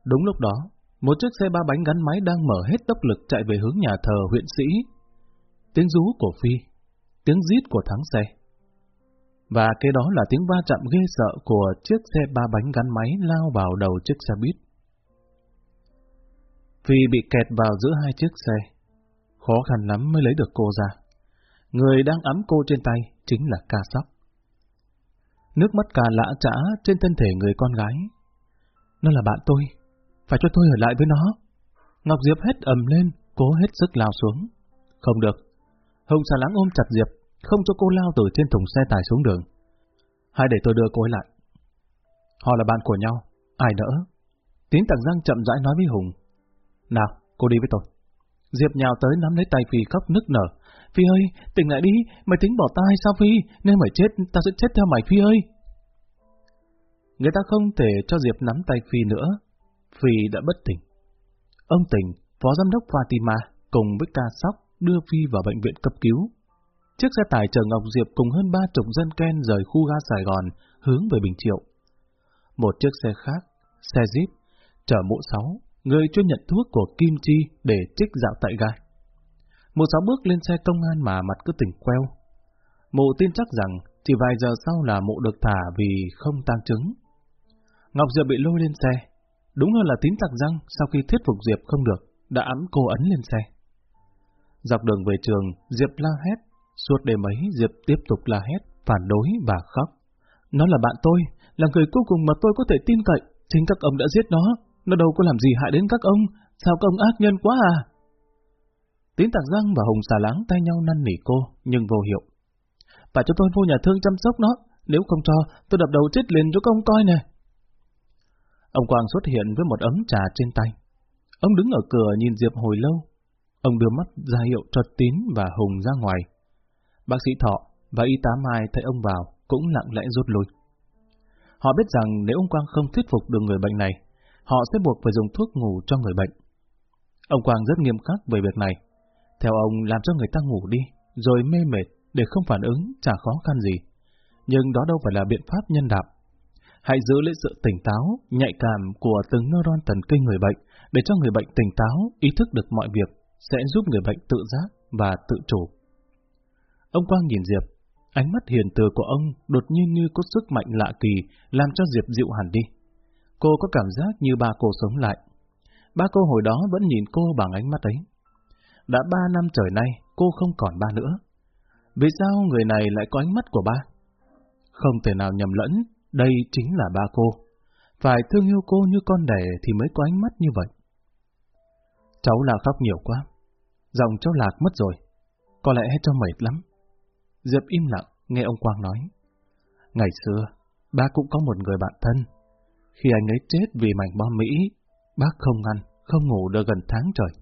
Đúng lúc đó, một chiếc xe ba bánh gắn máy đang mở hết tốc lực chạy về hướng nhà thờ huyện sĩ. Tiếng rú của Phi, tiếng rít của thắng xe. Và cái đó là tiếng va chạm ghê sợ của chiếc xe ba bánh gắn máy lao vào đầu chiếc xe buýt. Phi bị kẹt vào giữa hai chiếc xe. Khó khăn lắm mới lấy được cô ra. Người đang ấm cô trên tay chính là ca sóc. Nước mắt cà lã trã trên thân thể người con gái. Nó là bạn tôi, phải cho tôi ở lại với nó. Ngọc Diệp hết ầm lên, cố hết sức lao xuống. Không được. Hồng xà láng ôm chặt Diệp, không cho cô lao từ trên thùng xe tải xuống đường. Hãy để tôi đưa cô ấy lại. Họ là bạn của nhau, ai đỡ? Tiến Tạng Giang chậm rãi nói với Hùng. Nào, cô đi với tôi. Diệp nhào tới nắm lấy tay Phi khóc nức nở. Phi ơi, tỉnh lại đi, mày tính bỏ ta hay sao Phi? Nếu mày chết, ta sẽ chết theo mày Phi ơi. Người ta không thể cho Diệp nắm tay Phi nữa. Phi đã bất tỉnh. Ông tỉnh, phó giám đốc Fatima, cùng với ca sóc đưa Phi vào bệnh viện cấp cứu. Chiếc xe tải chở Ngọc Diệp cùng hơn ba chục dân Ken rời khu ga Sài Gòn, hướng về Bình Triệu. Một chiếc xe khác, xe Jeep, chở mũ sáu, người chuyên nhận thuốc của Kim Chi để trích dạo tại gai. Mụ sáu bước lên xe công an mà mặt cứ tỉnh queo. Mụ tin chắc rằng chỉ vài giờ sau là mụ được thả vì không tăng chứng. Ngọc Diệp bị lôi lên xe. Đúng hơn là tín tặc răng sau khi thuyết phục Diệp không được, đã ấm cô ấn lên xe. Dọc đường về trường, Diệp la hét. Suốt đêm ấy, Diệp tiếp tục la hét, phản đối và khóc. Nó là bạn tôi, là người cuối cùng mà tôi có thể tin cậy. Chính các ông đã giết nó, nó đâu có làm gì hại đến các ông, sao các ông ác nhân quá à? Tín tạc răng và Hồng xà láng tay nhau năn nỉ cô, nhưng vô hiệu. Phải cho tôi vô nhà thương chăm sóc nó, nếu không cho, tôi đập đầu chết liền cho các ông coi nè. Ông Quang xuất hiện với một ấm trà trên tay. Ông đứng ở cửa nhìn Diệp hồi lâu. Ông đưa mắt ra hiệu cho Tín và Hùng ra ngoài. Bác sĩ Thọ và y tá Mai thấy ông vào cũng lặng lẽ rút lui. Họ biết rằng nếu ông Quang không thuyết phục được người bệnh này, họ sẽ buộc phải dùng thuốc ngủ cho người bệnh. Ông Quang rất nghiêm khắc về việc này. Theo ông làm cho người ta ngủ đi, rồi mê mệt để không phản ứng chả khó khăn gì. Nhưng đó đâu phải là biện pháp nhân đạo. Hãy giữ lấy sự tỉnh táo, nhạy cảm của từng neuron thần kinh người bệnh để cho người bệnh tỉnh táo, ý thức được mọi việc, sẽ giúp người bệnh tự giác và tự chủ. Ông Quang nhìn Diệp, ánh mắt hiền từ của ông đột nhiên như có sức mạnh lạ kỳ làm cho Diệp dịu hẳn đi. Cô có cảm giác như ba cô sống lại. Ba cô hồi đó vẫn nhìn cô bằng ánh mắt ấy. Đã ba năm trời nay, cô không còn ba nữa. Vì sao người này lại có ánh mắt của ba? Không thể nào nhầm lẫn, đây chính là ba cô. Phải thương yêu cô như con đẻ thì mới có ánh mắt như vậy. Cháu là khóc nhiều quá. Giọng cháu lạc mất rồi. Có lẽ cháu mệt lắm. Diệp im lặng, nghe ông Quang nói. Ngày xưa, ba cũng có một người bạn thân. Khi anh ấy chết vì mảnh bom Mỹ, bác không ăn, không ngủ được gần tháng trời.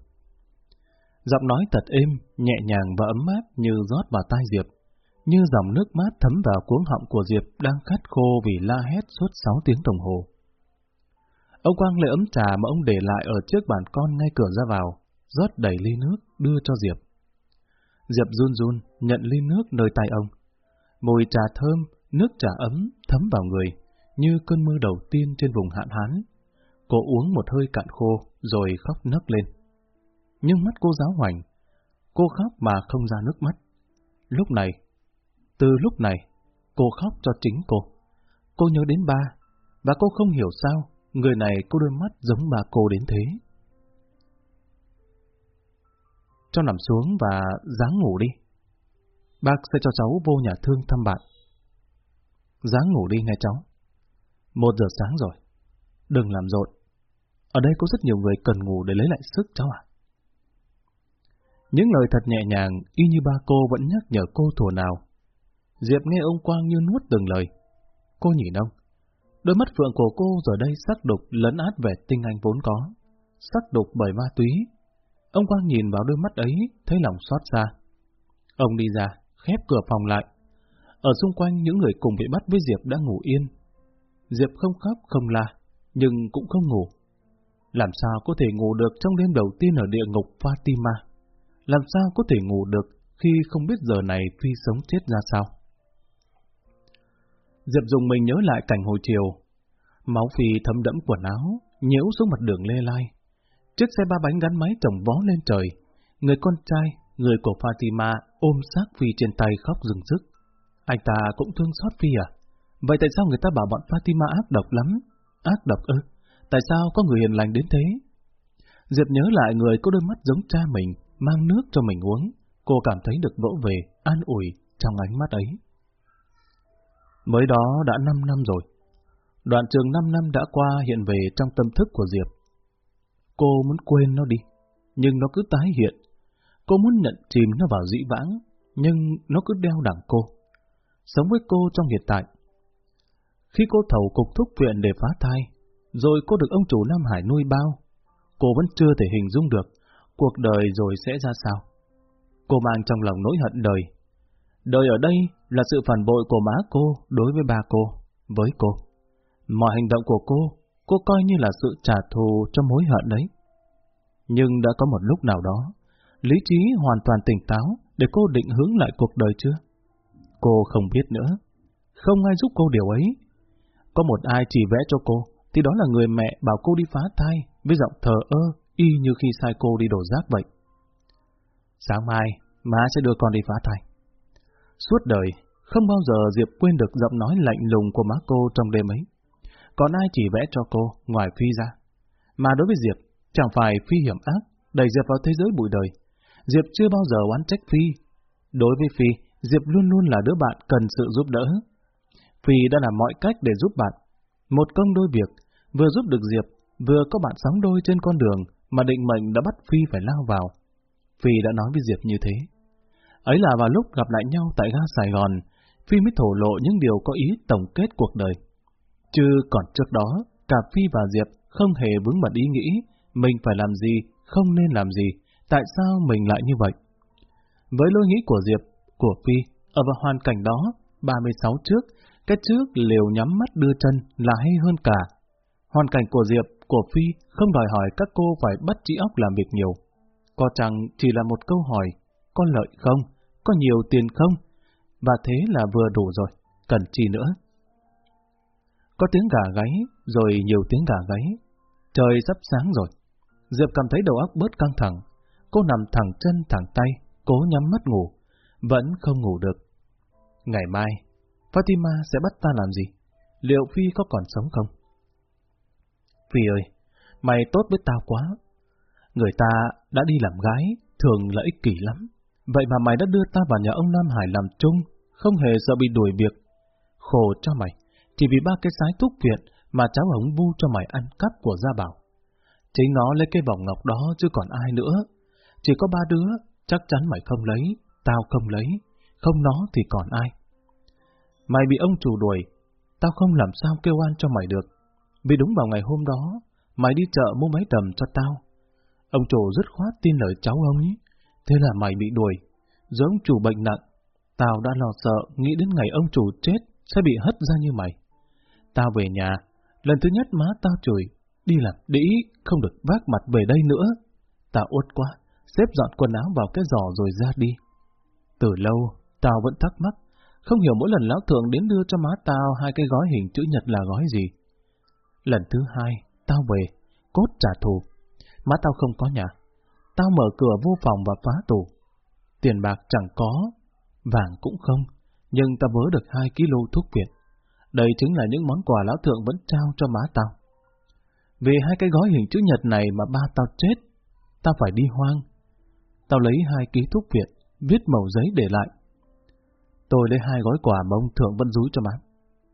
Giọng nói thật êm, nhẹ nhàng và ấm áp như rót vào tai Diệp, như dòng nước mát thấm vào cuống họng của Diệp đang khát khô vì la hét suốt 6 tiếng đồng hồ. Ông Quang lấy ấm trà mà ông để lại ở trước bàn con ngay cửa ra vào, rót đầy ly nước, đưa cho Diệp. Diệp run run, nhận ly nước nơi tay ông. Mùi trà thơm, nước trà ấm thấm vào người, như cơn mưa đầu tiên trên vùng hạn hán. Cô uống một hơi cạn khô, rồi khóc nấc lên. Nhưng mắt cô giáo hoành, cô khóc mà không ra nước mắt. Lúc này, từ lúc này, cô khóc cho chính cô. Cô nhớ đến ba, và cô không hiểu sao người này có đôi mắt giống bà cô đến thế. Cho nằm xuống và dáng ngủ đi. Bác sẽ cho cháu vô nhà thương thăm bạn. Dáng ngủ đi nghe cháu. Một giờ sáng rồi. Đừng làm rộn. Ở đây có rất nhiều người cần ngủ để lấy lại sức cháu ạ. Những lời thật nhẹ nhàng, y như ba cô vẫn nhắc nhở cô thủa nào. Diệp nghe ông Quang như nuốt từng lời. Cô nhìn ông. Đôi mắt phượng của cô giờ đây sắc đục lấn át vẻ tinh anh vốn có. Sắc đục bởi ma túy. Ông Quang nhìn vào đôi mắt ấy, thấy lòng xót xa. Ông đi ra, khép cửa phòng lại. Ở xung quanh những người cùng bị bắt với Diệp đã ngủ yên. Diệp không khóc, không la, nhưng cũng không ngủ. Làm sao có thể ngủ được trong đêm đầu tiên ở địa ngục Fatima? Làm sao có thể ngủ được khi không biết giờ này Phi sống chết ra sao? Diệp dùng mình nhớ lại cảnh hồi chiều. Máu Phi thấm đẫm quần áo, nhiễu xuống mặt đường lê lai. Chiếc xe ba bánh gắn máy chồng vó lên trời. Người con trai, người của Fatima ôm xác Phi trên tay khóc rừng rức. Anh ta cũng thương xót Phi à? Vậy tại sao người ta bảo bọn Fatima ác độc lắm? Ác độc ư? Tại sao có người hiền lành đến thế? Diệp nhớ lại người có đôi mắt giống cha mình, mang nước cho mình uống. Cô cảm thấy được vỗ về, an ủi trong ánh mắt ấy. Mới đó đã 5 năm rồi. Đoạn trường 5 năm đã qua hiện về trong tâm thức của Diệp. Cô muốn quên nó đi, nhưng nó cứ tái hiện. Cô muốn nhận chìm nó vào dĩ vãng, nhưng nó cứ đeo đẳng cô. Sống với cô trong hiện tại. Khi cô thầu cục thúc viện để phá thai, rồi cô được ông chủ Nam Hải nuôi bao, cô vẫn chưa thể hình dung được cuộc đời rồi sẽ ra sao. Cô mang trong lòng nỗi hận đời. Đời ở đây là sự phản bội của má cô đối với ba cô, với cô. Mọi hành động của cô, cô coi như là sự trả thù cho mối hận đấy. Nhưng đã có một lúc nào đó, lý trí hoàn toàn tỉnh táo để cô định hướng lại cuộc đời chưa? Cô không biết nữa. Không ai giúp cô điều ấy. Có một ai chỉ vẽ cho cô, thì đó là người mẹ bảo cô đi phá thai, với giọng thờ ơ, y như khi sai cô đi đổ rác vậy. Sáng mai, má sẽ đưa con đi phá thai. Suốt đời, không bao giờ Diệp quên được giọng nói lạnh lùng của má cô trong đêm ấy. Còn ai chỉ vẽ cho cô, ngoài Phi ra. Mà đối với Diệp, chẳng phải Phi hiểm ác, đẩy Diệp vào thế giới bụi đời. Diệp chưa bao giờ oán trách Phi. Đối với Phi, Diệp luôn luôn là đứa bạn cần sự giúp đỡ. Phi đã làm mọi cách để giúp bạn. Một công đôi việc, vừa giúp được Diệp, vừa có bạn sóng đôi trên con đường mà định mệnh đã bắt Phi phải lao vào. Phi đã nói với Diệp như thế. Ấy là vào lúc gặp lại nhau tại ga Sài Gòn, Phi mới thổ lộ những điều có ý tổng kết cuộc đời. Chứ còn trước đó, cả Phi và Diệp không hề vướng bận ý nghĩ mình phải làm gì, không nên làm gì, tại sao mình lại như vậy. Với lối nghĩ của Diệp, của Phi, ở vào hoàn cảnh đó, 36 trước, cái trước liều nhắm mắt đưa chân là hay hơn cả. Hoàn cảnh của Diệp, của Phi không đòi hỏi các cô phải bắt trí óc làm việc nhiều. Có chẳng chỉ là một câu hỏi, có lợi không, có nhiều tiền không, và thế là vừa đủ rồi, cần chi nữa. Có tiếng gà gáy, rồi nhiều tiếng gà gáy. Trời sắp sáng rồi. Diệp cảm thấy đầu óc bớt căng thẳng. Cô nằm thẳng chân thẳng tay, cố nhắm mắt ngủ. Vẫn không ngủ được. Ngày mai, Fatima sẽ bắt ta làm gì? Liệu Phi có còn sống không? Phi ơi, mày tốt với tao quá. Người ta đã đi làm gái, thường là ích kỷ lắm. Vậy mà mày đã đưa ta vào nhà ông Nam Hải làm chung, không hề sợ bị đuổi việc. Khổ cho mày, chỉ vì ba cái sái thuốc viện mà cháu ống vu cho mày ăn cắp của Gia Bảo. Chính nó lấy cái vòng ngọc đó chứ còn ai nữa. Chỉ có ba đứa, chắc chắn mày không lấy, tao không lấy, không nó thì còn ai. Mày bị ông chủ đuổi, tao không làm sao kêu an cho mày được. Vì đúng vào ngày hôm đó, mày đi chợ mua máy tầm cho tao. Ông chủ rất khoát tin lời cháu ông ấy, thế là mày bị đuổi. Giờ ông chủ bệnh nặng, tao đã lo sợ nghĩ đến ngày ông chủ chết sẽ bị hất ra như mày. Tao về nhà, lần thứ nhất má tao chửi, đi làm đĩ, không được vác mặt về đây nữa. Tao uất quá, xếp dọn quần áo vào cái giỏ rồi ra đi. Từ lâu, tao vẫn thắc mắc, không hiểu mỗi lần lão thượng đến đưa cho má tao hai cái gói hình chữ nhật là gói gì. Lần thứ hai, tao về, cốt trả thù. Má tao không có nhà. Tao mở cửa vô phòng và phá tủ. Tiền bạc chẳng có, vàng cũng không, nhưng tao vớ được hai kg thuốc viện. Đây chính là những món quà lão thượng vẫn trao cho má tao. Vì hai cái gói hình chữ nhật này mà ba tao chết, tao phải đi hoang. Tao lấy hai ký thuốc viện, viết màu giấy để lại. Tôi lấy hai gói quà mà ông thượng vẫn rúi cho má.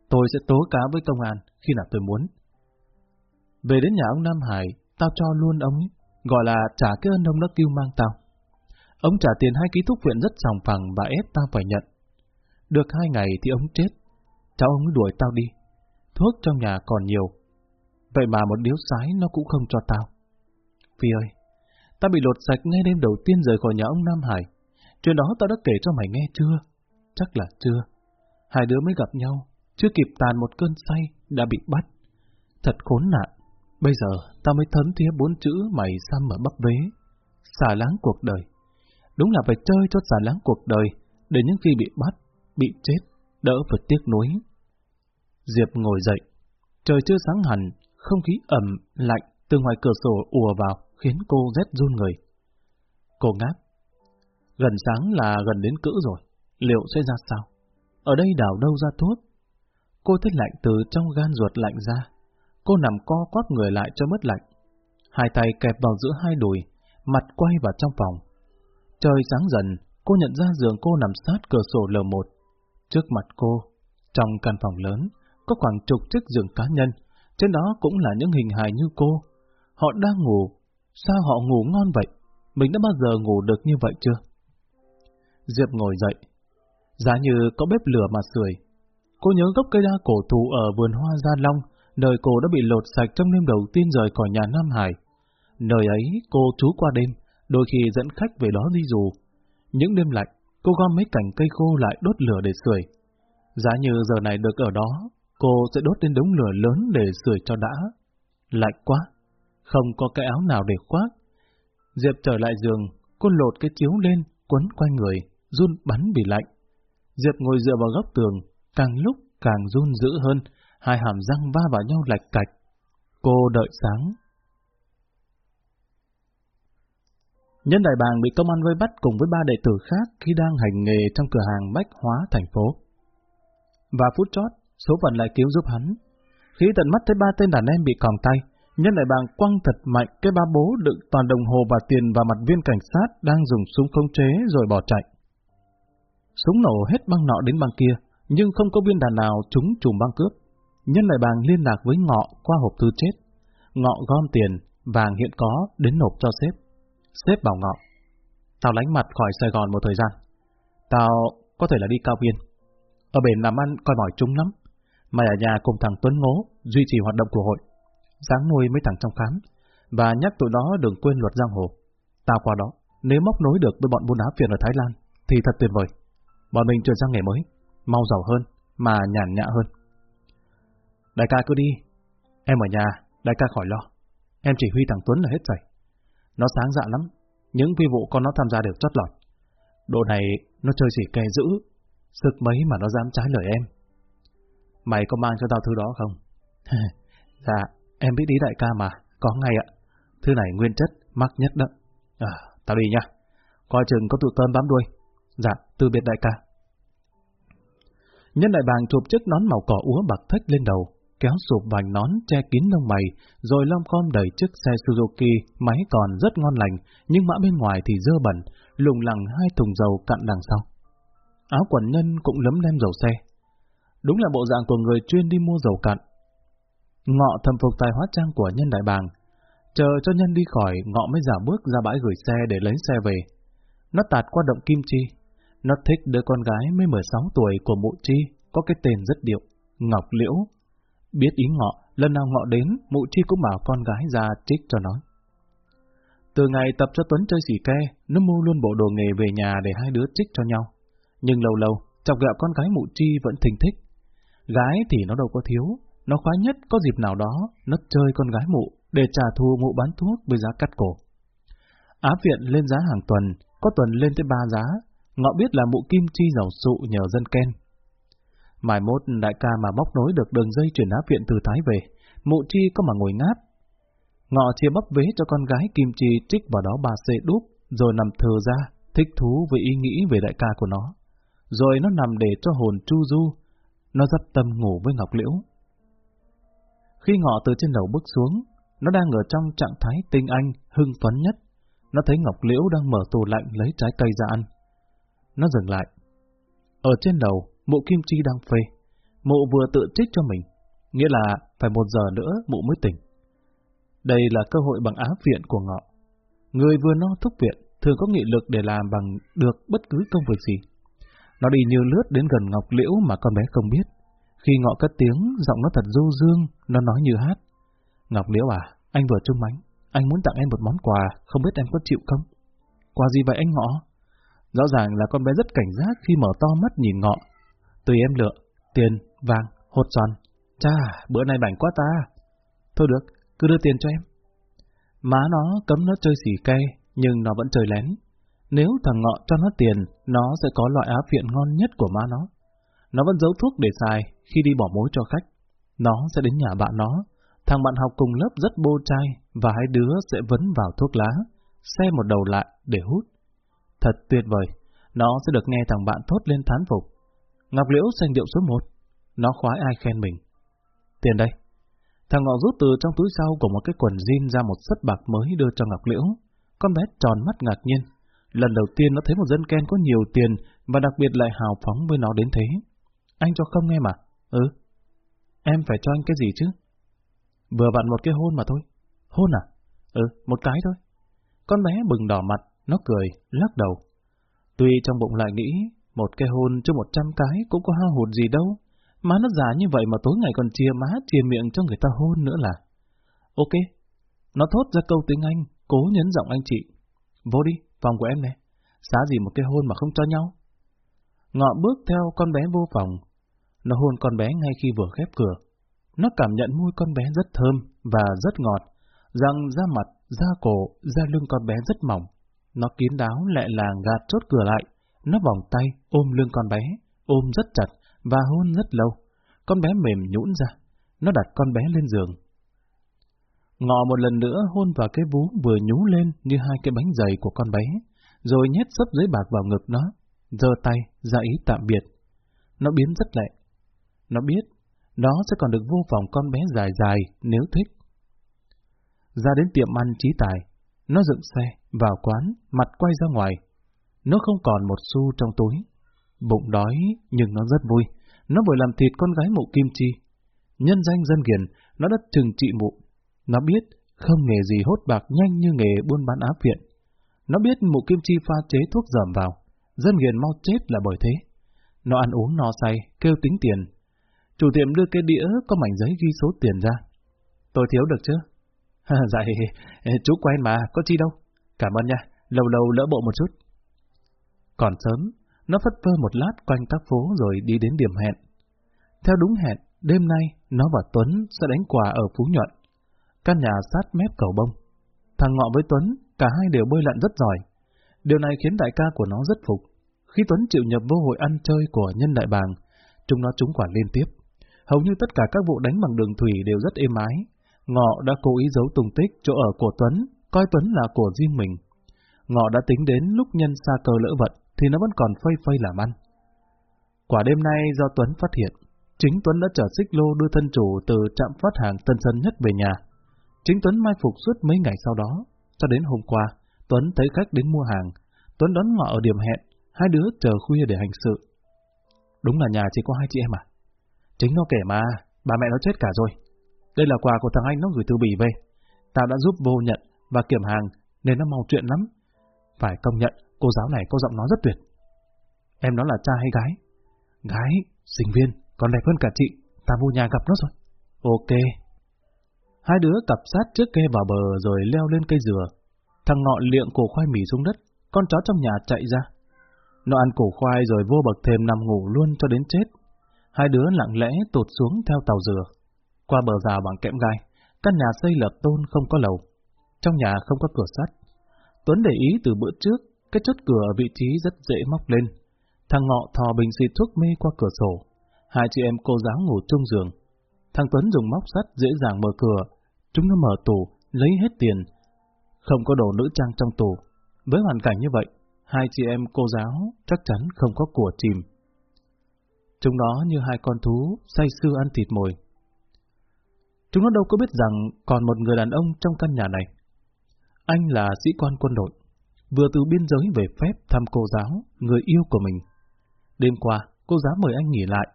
Tôi sẽ tố cáo với công an khi nào tôi muốn. Về đến nhà ông Nam Hải, tao cho luôn ông ấy, gọi là trả cái ơn ông đã kêu mang tao. Ông trả tiền hai ký thuốc viện rất sòng phẳng và ép tao phải nhận. Được hai ngày thì ông chết. Cháu ông đuổi tao đi. Thuốc trong nhà còn nhiều. Vậy mà một điếu sái nó cũng không cho tao. Phi ơi, tao bị lột sạch ngay đêm đầu tiên rời khỏi nhà ông Nam Hải. Chuyện đó tao đã kể cho mày nghe chưa? Chắc là chưa. Hai đứa mới gặp nhau, chưa kịp tàn một cơn say, đã bị bắt. Thật khốn nạn. Bây giờ, tao mới thấm thía bốn chữ mày xăm ở bắp vế. Xả láng cuộc đời. Đúng là phải chơi cho xả láng cuộc đời, để những khi bị bắt, bị chết, đỡ phải tiếc nuối. Diệp ngồi dậy. Trời chưa sáng hẳn, không khí ẩm, lạnh từ ngoài cửa sổ ùa vào, khiến cô rét run người. Cô ngáp. Gần sáng là gần đến cữ rồi, liệu sẽ ra sao? Ở đây đảo đâu ra thuốc? Cô thấy lạnh từ trong gan ruột lạnh ra. Cô nằm co quắp người lại cho mất lạnh. Hai tay kẹp vào giữa hai đùi, mặt quay vào trong phòng. Trời sáng dần, cô nhận ra giường cô nằm sát cửa sổ L1. Trước mặt cô, trong căn phòng lớn, có khoảng chục chiếc giường cá nhân, trên đó cũng là những hình hài như cô. Họ đang ngủ, sao họ ngủ ngon vậy? Mình đã bao giờ ngủ được như vậy chưa? Diệp ngồi dậy. Giá như có bếp lửa mà sưởi. Cô nhớ gốc cây đa cổ thụ ở vườn hoa Gia Long, nơi cô đã bị lột sạch trong đêm đầu tiên rời khỏi nhà Nam Hải. Nơi ấy cô trú qua đêm, đôi khi dẫn khách về đó đi dù. Những đêm lạnh, cô gom mấy cành cây khô lại đốt lửa để sưởi. Giá như giờ này được ở đó, cô sẽ đốt lên đống lửa lớn để sưởi cho đã. Lạnh quá, không có cái áo nào để khoác. Diệp trở lại giường, cô lột cái chiếu lên, quấn quanh người, run bắn vì lạnh. Diệp ngồi dựa vào góc tường, càng lúc càng run dữ hơn, hai hàm răng va vào nhau lạch cạch. Cô đợi sáng. Nhân đại bàng bị công an vây bắt cùng với ba đệ tử khác khi đang hành nghề trong cửa hàng bách hóa thành phố. Và phút chót, số phận lại cứu giúp hắn. Khi tận mắt thấy ba tên đàn em bị còng tay, nhân đại bàng quăng thật mạnh cái ba bố đựng toàn đồng hồ và tiền vào mặt viên cảnh sát đang dùng súng không chế rồi bỏ chạy. Súng nổ hết băng nọ đến băng kia, nhưng không có viên đạn nào trúng trùm băng cướp. Nhân lại bàng liên lạc với ngọ qua hộp thư chết. Ngọ gom tiền, vàng hiện có đến nộp cho sếp. Sếp bảo ngọ. Tao lánh mặt khỏi Sài Gòn một thời gian. Tao có thể là đi cao viên. Ở bển làm ăn coi mỏi chúng lắm. Mày ở nhà cùng thằng Tuấn Ngố duy trì hoạt động của hội. Sáng nuôi mấy thằng trong khám. Và nhắc tụi nó đừng quên luật giang hồ. Tao qua đó, nếu móc nối được với bọn buôn áo phiền ở Thái Lan, thì thật tuyệt vời. Bọn mình chuyển sang nghề mới, mau giàu hơn, mà nhàn nhã hơn. Đại ca cứ đi, em ở nhà, đại ca khỏi lo. Em chỉ huy thằng Tuấn là hết rồi. Nó sáng dạ lắm, những phi vụ con nó tham gia đều chót lọt. Độ này nó chơi chỉ kè giữ, sức mấy mà nó dám trái lời em. Mày có mang cho tao thứ đó không? [LAUGHS] dạ, em biết ý đại ca mà, có ngay ạ. Thứ này nguyên chất, mắc nhất đó. À, tao đi nha. Coi chừng có tụ tơn bám đuôi. Dạ, từ biệt đại ca. Nhân đại bàng chụp chiếc nón màu cỏ úa bạc thách lên đầu, kéo sụp vành nón che kín lông mày, rồi lom khom đẩy chiếc xe Suzuki, máy còn rất ngon lành, nhưng mã bên ngoài thì dơ bẩn, lùng lẳng hai thùng dầu cặn đằng sau. Áo quần nhân cũng lấm lem dầu xe. Đúng là bộ dạng của người chuyên đi mua dầu cặn. Ngọ thầm phục tài hóa trang của nhân đại bàng. Chờ cho nhân đi khỏi, ngọ mới giả bước ra bãi gửi xe để lấy xe về. Nó tạt qua động kim chi. Nó thích đứa con gái mới 16 tuổi của mụ chi, có cái tên rất điệu, Ngọc Liễu. Biết ý ngọ, lần nào ngọ đến, mụ chi cũng bảo con gái ra trích cho nó. Từ ngày tập cho Tuấn chơi xỉ ke, nó mua luôn bộ đồ nghề về nhà để hai đứa trích cho nhau. Nhưng lâu lâu, chọc gạo con gái mụ chi vẫn thình thích. Gái thì nó đâu có thiếu, nó khoái nhất có dịp nào đó, nó chơi con gái mụ để trả thù mụ bán thuốc với giá cắt cổ. Áp viện lên giá hàng tuần, có tuần lên tới ba giá, ngọ biết là mụ kim chi giàu sụ nhờ dân ken. Mai mốt đại ca mà bóc nối được đường dây chuyển áp viện từ Thái về, mụ chi có mà ngồi ngáp. Ngọ chia bắp vế cho con gái kim chi trích vào đó bà xê đúp, rồi nằm thờ ra, thích thú với ý nghĩ về đại ca của nó. Rồi nó nằm để cho hồn chu du, nó dắt tâm ngủ với Ngọc Liễu. Khi ngọ từ trên đầu bước xuống, nó đang ở trong trạng thái tinh anh, hưng phấn nhất. Nó thấy Ngọc Liễu đang mở tủ lạnh lấy trái cây ra ăn. Nó dừng lại. Ở trên đầu, mụ Kim Chi đang phê. Mụ vừa tự trích cho mình, nghĩa là phải một giờ nữa mụ mới tỉnh. Đây là cơ hội bằng á viện của ngọ. Người vừa no thúc viện thường có nghị lực để làm bằng được bất cứ công việc gì. Nó đi như lướt đến gần Ngọc Liễu mà con bé không biết. Khi ngọ cất tiếng, giọng nó thật du dương, nó nói như hát. Ngọc Liễu à, anh vừa trung mánh, anh muốn tặng em một món quà, không biết em có chịu không? Quà gì vậy anh Ngọ? Rõ ràng là con bé rất cảnh giác khi mở to mắt nhìn Ngọ. Tùy em lựa, tiền, vàng, hột tròn. Cha, bữa nay bảnh quá ta. Thôi được, cứ đưa tiền cho em. Má nó cấm nó chơi xỉ cây, nhưng nó vẫn chơi lén. Nếu thằng Ngọ cho nó tiền, nó sẽ có loại áp phiện ngon nhất của má nó. Nó vẫn giấu thuốc để xài khi đi bỏ mối cho khách. Nó sẽ đến nhà bạn nó, Thằng bạn học cùng lớp rất bô trai và hai đứa sẽ vấn vào thuốc lá, xe một đầu lại để hút. Thật tuyệt vời, nó sẽ được nghe thằng bạn thốt lên thán phục. Ngọc Liễu xanh điệu số một, nó khoái ai khen mình. Tiền đây. Thằng Ngọ rút từ trong túi sau của một cái quần jean ra một sất bạc mới đưa cho Ngọc Liễu. Con bé tròn mắt ngạc nhiên. Lần đầu tiên nó thấy một dân Ken có nhiều tiền và đặc biệt lại hào phóng với nó đến thế. Anh cho không em à? Ừ. Em phải cho anh cái gì chứ? Vừa vặn một cái hôn mà thôi. Hôn à? Ừ, một cái thôi. Con bé bừng đỏ mặt, nó cười, lắc đầu. Tuy trong bụng lại nghĩ, một cái hôn cho một trăm cái cũng có hao hụt gì đâu. Má nó già như vậy mà tối ngày còn chia má, chia miệng cho người ta hôn nữa là. Ok. Nó thốt ra câu tiếng Anh, cố nhấn giọng anh chị. Vô đi, phòng của em nè. Xá gì một cái hôn mà không cho nhau. Ngọ bước theo con bé vô phòng. Nó hôn con bé ngay khi vừa khép cửa. Nó cảm nhận môi con bé rất thơm và rất ngọt, rằng da mặt, da cổ, da lưng con bé rất mỏng. Nó kín đáo lẹ làng gạt chốt cửa lại, nó vòng tay ôm lưng con bé, ôm rất chặt và hôn rất lâu. Con bé mềm nhũn ra, nó đặt con bé lên giường. Ngọ một lần nữa hôn vào cái vú vừa nhú lên như hai cái bánh dày của con bé, rồi nhét sấp giấy bạc vào ngực nó, giơ tay ra ý tạm biệt. Nó biến rất lẹ. Nó biết nó sẽ còn được vô phòng con bé dài dài nếu thích. Ra đến tiệm ăn trí tài, nó dựng xe, vào quán, mặt quay ra ngoài. Nó không còn một xu trong túi. Bụng đói, nhưng nó rất vui. Nó vừa làm thịt con gái mụ Kim Chi. Nhân danh dân ghiền, nó đã trừng trị mụ. Nó biết không nghề gì hốt bạc nhanh như nghề buôn bán áp viện. Nó biết mụ Kim Chi pha chế thuốc dởm vào. Dân ghiền mau chết là bởi thế. Nó ăn uống no say, kêu tính tiền, Chủ tiệm đưa cái đĩa có mảnh giấy ghi số tiền ra. Tôi thiếu được chứ? [LAUGHS] dạ, chú quen mà, có chi đâu. Cảm ơn nha, lâu lâu lỡ bộ một chút. Còn sớm, nó phất phơ một lát quanh các phố rồi đi đến điểm hẹn. Theo đúng hẹn, đêm nay nó và Tuấn sẽ đánh quà ở Phú Nhuận. Căn nhà sát mép cầu bông. Thằng Ngọ với Tuấn, cả hai đều bơi lặn rất giỏi. Điều này khiến đại ca của nó rất phục. Khi Tuấn chịu nhập vô hội ăn chơi của nhân đại bàng, chúng nó trúng quả liên tiếp. Hầu như tất cả các vụ đánh bằng đường thủy đều rất êm ái. Ngọ đã cố ý giấu tung tích chỗ ở của Tuấn, coi Tuấn là của riêng mình. Ngọ đã tính đến lúc nhân xa cơ lỡ vận, thì nó vẫn còn phây phây làm ăn. Quả đêm nay do Tuấn phát hiện, chính Tuấn đã chở xích lô đưa thân chủ từ trạm phát hàng Tân Sơn Nhất về nhà. Chính Tuấn mai phục suốt mấy ngày sau đó, cho đến hôm qua, Tuấn thấy khách đến mua hàng. Tuấn đón ngọ ở điểm hẹn, hai đứa chờ khuya để hành sự. Đúng là nhà chỉ có hai chị em à? Chính nó kể mà, bà mẹ nó chết cả rồi. Đây là quà của thằng anh nó gửi từ bỉ về. Tao đã giúp vô nhận và kiểm hàng, nên nó mau chuyện lắm. Phải công nhận, cô giáo này có giọng nói rất tuyệt. Em nó là cha hay gái? Gái, sinh viên. còn đẹp hơn cả chị, ta mua nhà gặp nó rồi. Ok. Hai đứa cặp sát trước kê vào bờ rồi leo lên cây dừa. Thằng ngọ liệng củ khoai mì xuống đất, con chó trong nhà chạy ra. Nó ăn củ khoai rồi vô bậc thềm nằm ngủ luôn cho đến chết. Hai đứa lặng lẽ tụt xuống theo tàu dừa. Qua bờ rào bằng kẽm gai, căn nhà xây lợp tôn không có lầu. Trong nhà không có cửa sắt. Tuấn để ý từ bữa trước, cái chốt cửa ở vị trí rất dễ móc lên. Thằng Ngọ thò bình xịt thuốc mê qua cửa sổ. Hai chị em cô giáo ngủ chung giường. Thằng Tuấn dùng móc sắt dễ dàng mở cửa. Chúng nó mở tủ, lấy hết tiền. Không có đồ nữ trang trong tủ. Với hoàn cảnh như vậy, hai chị em cô giáo chắc chắn không có của chìm. Chúng nó như hai con thú say sưa ăn thịt mồi. Chúng nó đâu có biết rằng còn một người đàn ông trong căn nhà này. Anh là sĩ quan quân đội, vừa từ biên giới về phép thăm cô giáo, người yêu của mình. Đêm qua, cô giáo mời anh nghỉ lại.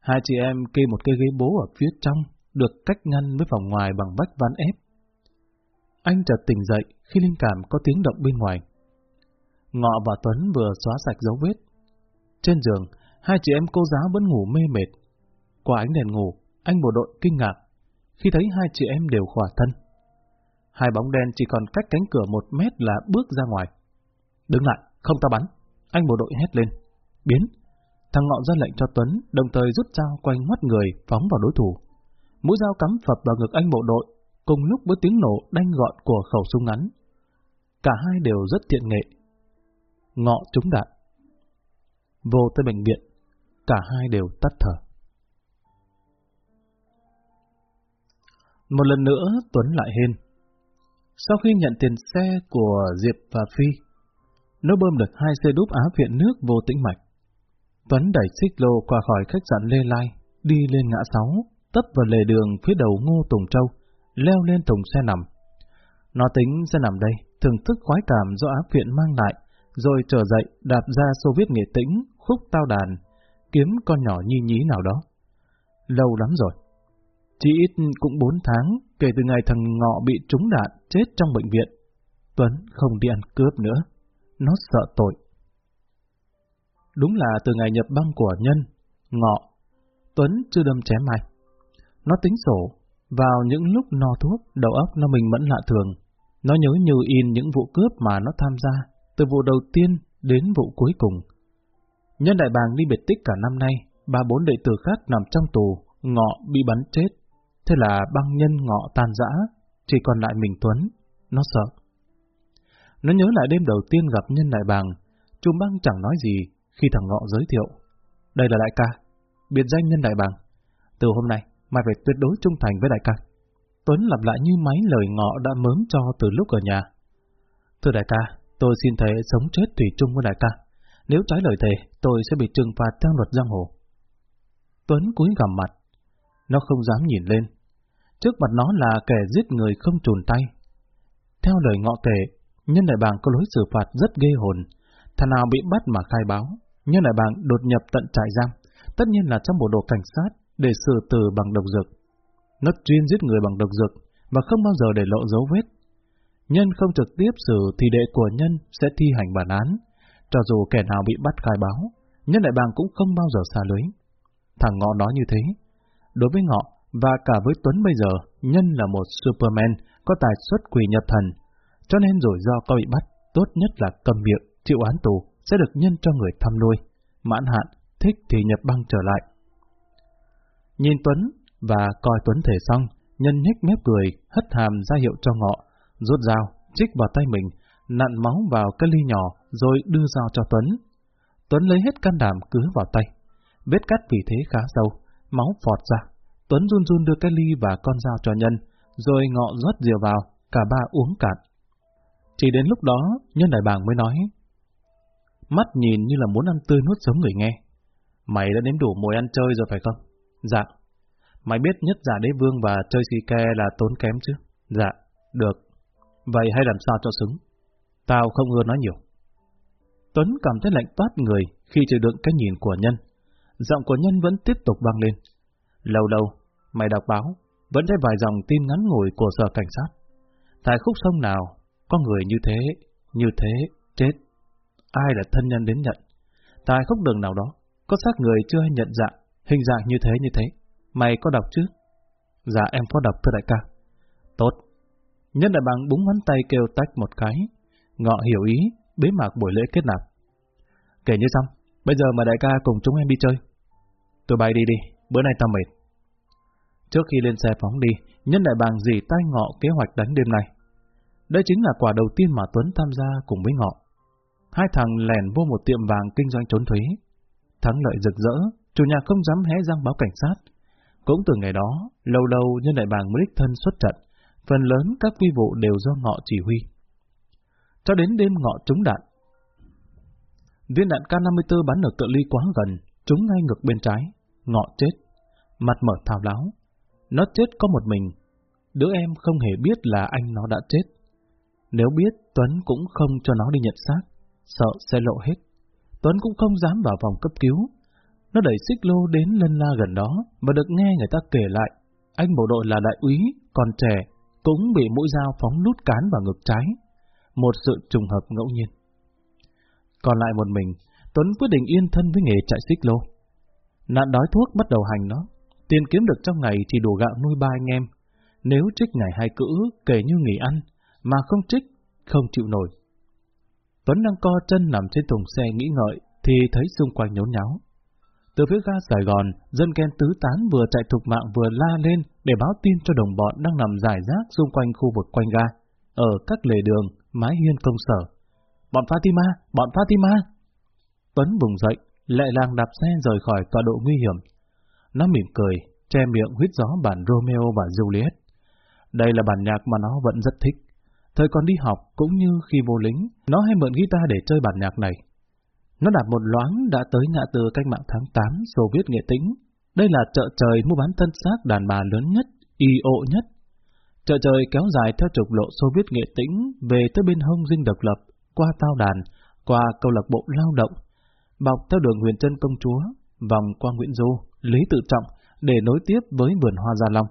Hai chị em kê một cây ghế bố ở phía trong, được cách ngăn với phòng ngoài bằng vách ván ép. Anh chợt tỉnh dậy khi linh cảm có tiếng động bên ngoài. Ngọ và Tuấn vừa xóa sạch dấu vết. Trên giường, hai chị em cô giáo vẫn ngủ mê mệt. Qua ánh đèn ngủ, anh bộ đội kinh ngạc khi thấy hai chị em đều khỏa thân. Hai bóng đen chỉ còn cách cánh cửa một mét là bước ra ngoài. Đứng lại, không ta bắn. Anh bộ đội hét lên. Biến. Thằng Ngọ ra lệnh cho Tuấn, đồng thời rút dao quanh mắt người, phóng vào đối thủ. Mũi dao cắm phập vào ngực anh bộ đội, cùng lúc với tiếng nổ đanh gọn của khẩu súng ngắn. Cả hai đều rất thiện nghệ. Ngọ trúng đạn. Vô tới bệnh viện, cả hai đều tắt thở. Một lần nữa Tuấn lại hên. Sau khi nhận tiền xe của Diệp và Phi, nó bơm được hai xe đúp á viện nước vô tĩnh mạch. Tuấn đẩy xích lô qua khỏi khách sạn Lê Lai, đi lên ngã sáu, tấp vào lề đường phía đầu Ngô Tùng Châu, leo lên thùng xe nằm. Nó tính sẽ nằm đây, thưởng thức khoái cảm do áp viện mang lại, rồi trở dậy đạp ra Xô Viết Nghệ Tĩnh, khúc tao đàn, kiếm con nhỏ nhi nhí nào đó. Lâu lắm rồi. Chỉ ít cũng bốn tháng kể từ ngày thằng Ngọ bị trúng đạn chết trong bệnh viện. Tuấn không đi ăn cướp nữa. Nó sợ tội. Đúng là từ ngày nhập băng của Nhân, Ngọ, Tuấn chưa đâm chém ai. Nó tính sổ, vào những lúc no thuốc, đầu óc nó mình mẫn lạ thường. Nó nhớ như in những vụ cướp mà nó tham gia, từ vụ đầu tiên đến vụ cuối cùng. Nhân đại bàng đi biệt tích cả năm nay, ba bốn đệ tử khác nằm trong tù, ngọ bị bắn chết. Thế là băng nhân ngọ tan rã, chỉ còn lại mình Tuấn. Nó sợ. Nó nhớ lại đêm đầu tiên gặp nhân đại bàng, Trung băng chẳng nói gì khi thằng ngọ giới thiệu. Đây là đại ca, biệt danh nhân đại bàng. Từ hôm nay, mày phải tuyệt đối trung thành với đại ca. Tuấn lặp lại như máy lời ngọ đã mớm cho từ lúc ở nhà. Thưa đại ca, tôi xin thề sống chết tùy chung với đại ca. Nếu trái lời thề, tôi sẽ bị trừng phạt theo luật giang hồ. Tuấn cúi gằm mặt. Nó không dám nhìn lên. Trước mặt nó là kẻ giết người không trùn tay. Theo lời ngọ kể, nhân đại bàng có lối xử phạt rất ghê hồn. Thằng nào bị bắt mà khai báo, nhân đại bàng đột nhập tận trại giam, tất nhiên là trong bộ đồ cảnh sát để xử tử bằng độc dược. Nó chuyên giết người bằng độc dược và không bao giờ để lộ dấu vết. Nhân không trực tiếp xử thì đệ của nhân sẽ thi hành bản án. Cho dù kẻ nào bị bắt khai báo, nhân đại bàng cũng không bao giờ xa lưới. Thằng Ngọ nói như thế. Đối với Ngọ, và cả với Tuấn bây giờ, Nhân là một Superman, có tài xuất quỷ nhập thần. Cho nên rủi ro có bị bắt, tốt nhất là cầm miệng, chịu án tù, sẽ được nhân cho người thăm nuôi. Mãn hạn, thích thì nhập băng trở lại. Nhìn Tuấn và coi Tuấn thể xong, Nhân nhếch mép cười, hất hàm ra hiệu cho ngọ, rút dao, chích vào tay mình, nặn máu vào cái ly nhỏ, rồi đưa dao cho Tuấn. Tuấn lấy hết can đảm cứ vào tay. Vết cắt vì thế khá sâu, máu phọt ra. Tuấn run run đưa cái ly và con dao cho Nhân, rồi ngọ rót rượu vào, cả ba uống cạn. Chỉ đến lúc đó, Nhân đại bàng mới nói, mắt nhìn như là muốn ăn tươi nuốt sống người nghe. Mày đã đến đủ mùi ăn chơi rồi phải không? Dạ. Mày biết nhất giả đế vương và chơi xì ke là tốn kém chứ? Dạ, được. Vậy hay làm sao cho xứng? Tao không ưa nói nhiều. Tuấn cảm thấy lạnh toát người khi chịu đựng cái nhìn của Nhân. Giọng của Nhân vẫn tiếp tục vang lên. Lâu lâu, mày đọc báo, vẫn thấy vài dòng tin ngắn ngủi của sở cảnh sát. Tại khúc sông nào, có người như thế, như thế, chết. Ai là thân nhân đến nhận? Tại khúc đường nào đó, có xác người chưa ai nhận dạng, Hình dạng như thế như thế. Mày có đọc chứ? Dạ em có đọc thưa đại ca. Tốt. Nhân đại bằng búng ngón tay kêu tách một cái. Ngọ hiểu ý, bế mạc buổi lễ kết nạp. Kể như xong, bây giờ mà đại ca cùng chúng em đi chơi. Tôi bay đi đi, bữa nay tao mệt. Trước khi lên xe phóng đi, nhân đại bàng dì tai ngọ kế hoạch đánh đêm nay. Đây chính là quả đầu tiên mà Tuấn tham gia cùng với ngọ. Hai thằng lèn vô một tiệm vàng kinh doanh trốn thuế. Thắng lợi rực rỡ, chủ nhà không dám hé răng báo cảnh sát. Cũng từ ngày đó, lâu lâu nhân đại bàng mới đích thân xuất trận, phần lớn các quy vụ đều do ngọ chỉ huy. Cho đến đêm ngọ trúng đạn. Viên đạn K-54 bắn ở cự ly quá gần, trúng ngay ngực bên trái, ngọ chết, mặt mở thao láo. Nó chết có một mình, đứa em không hề biết là anh nó đã chết. Nếu biết, Tuấn cũng không cho nó đi nhận xác, sợ sẽ lộ hết. Tuấn cũng không dám vào phòng cấp cứu. Nó đẩy xích lô đến lân la gần đó và được nghe người ta kể lại. Anh bộ đội là đại úy, còn trẻ, cũng bị mũi dao phóng lút cán vào ngực trái. Một sự trùng hợp ngẫu nhiên. Còn lại một mình, Tuấn quyết định yên thân với nghề chạy xích lô. Nạn đói thuốc bắt đầu hành nó. Tiền kiếm được trong ngày thì đủ gạo nuôi ba anh em. Nếu trích ngày hai cữ, kể như nghỉ ăn, mà không trích, không chịu nổi. Tuấn đang co chân nằm trên thùng xe nghĩ ngợi, thì thấy xung quanh nhốn nháo. Từ phía ga Sài Gòn, dân ghen tứ tán vừa chạy thục mạng vừa la lên để báo tin cho đồng bọn đang nằm giải rác xung quanh khu vực quanh ga, ở các lề đường, mái hiên công sở. Bọn Fatima! Bọn Fatima! Tuấn bùng dậy, lệ làng đạp xe rời khỏi tọa độ nguy hiểm. Nó mỉm cười, che miệng huyết gió bản Romeo và Juliet. Đây là bản nhạc mà nó vẫn rất thích. Thời còn đi học cũng như khi vô lính, nó hay mượn guitar để chơi bản nhạc này. Nó đạp một loáng đã tới ngã tư cách mạng tháng 8 Xô Viết Nghệ Tĩnh. Đây là chợ trời mua bán thân xác đàn bà lớn nhất, y ộ nhất. Chợ trời kéo dài theo trục lộ Xô Viết Nghệ Tĩnh về tới bên hông dinh độc lập, qua tao đàn, qua câu lạc bộ lao động, bọc theo đường huyền chân công chúa, vòng qua Nguyễn Du, Lý Tự Trọng để nối tiếp với vườn hoa Gia Long.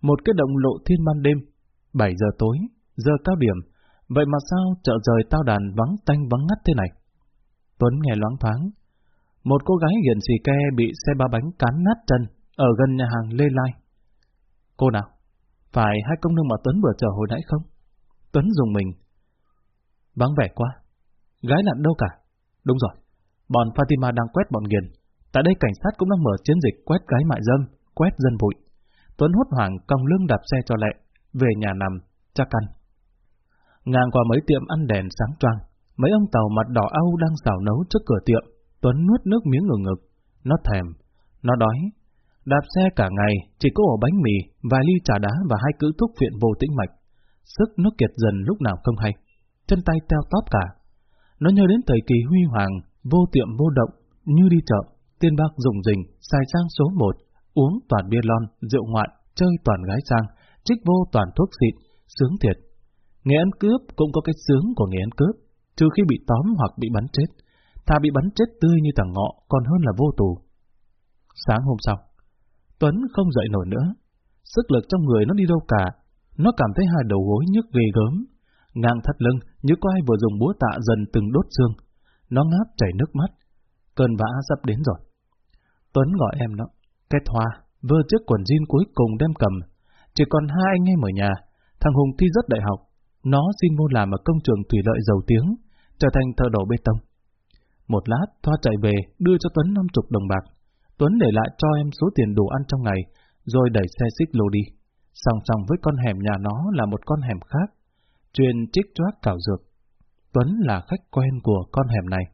Một cái động lộ thiên ban đêm, 7 giờ tối, giờ cao điểm, vậy mà sao chợ rời tao đàn vắng tanh vắng ngắt thế này? Tuấn nghe loáng thoáng. Một cô gái hiền xì ke bị xe ba bánh cán nát chân ở gần nhà hàng Lê Lai. Cô nào? Phải hai công nương mà Tuấn vừa chờ hồi nãy không? Tuấn dùng mình. Vắng vẻ quá. Gái lặn đâu cả. Đúng rồi. Bọn Fatima đang quét bọn nghiền. Tại đây cảnh sát cũng đang mở chiến dịch quét gái mại dâm, quét dân bụi. Tuấn hốt hoảng cong lưng đạp xe cho lẹ, về nhà nằm, chắc ăn. Ngang qua mấy tiệm ăn đèn sáng choang, mấy ông tàu mặt đỏ au đang xào nấu trước cửa tiệm, Tuấn nuốt nước miếng ngừng ngực. Nó thèm, nó đói. Đạp xe cả ngày, chỉ có ổ bánh mì, vài ly trà đá và hai cữ thuốc viện vô tĩnh mạch. Sức nó kiệt dần lúc nào không hay. Chân tay teo tóp cả. Nó nhớ đến thời kỳ huy hoàng, vô tiệm vô động, như đi chợ, tiên bác dùng rình, xài sang số một, uống toàn bia lon, rượu ngoại, chơi toàn gái sang, trích vô toàn thuốc xịn, sướng thiệt. Nghề ăn cướp cũng có cái sướng của nghề ăn cướp, trừ khi bị tóm hoặc bị bắn chết. Thà bị bắn chết tươi như thằng ngọ còn hơn là vô tù. Sáng hôm sau, Tuấn không dậy nổi nữa. Sức lực trong người nó đi đâu cả. Nó cảm thấy hai đầu gối nhức ghê gớm. Ngang thắt lưng như có ai vừa dùng búa tạ dần từng đốt xương. Nó ngáp chảy nước mắt. Cơn vã sắp đến rồi. Tuấn gọi em nó. Kết hoa, vơ chiếc quần jean cuối cùng đem cầm. Chỉ còn hai anh em ở nhà. Thằng Hùng thi rất đại học. Nó xin mua làm ở công trường thủy lợi giàu tiếng, trở thành thợ đổ bê tông. Một lát, Thoa chạy về, đưa cho Tuấn 50 đồng bạc. Tuấn để lại cho em số tiền đủ ăn trong ngày, rồi đẩy xe xích lô đi. Song song với con hẻm nhà nó là một con hẻm khác, truyền trích choác cảo dược. Tuấn là khách quen của con hẻm này.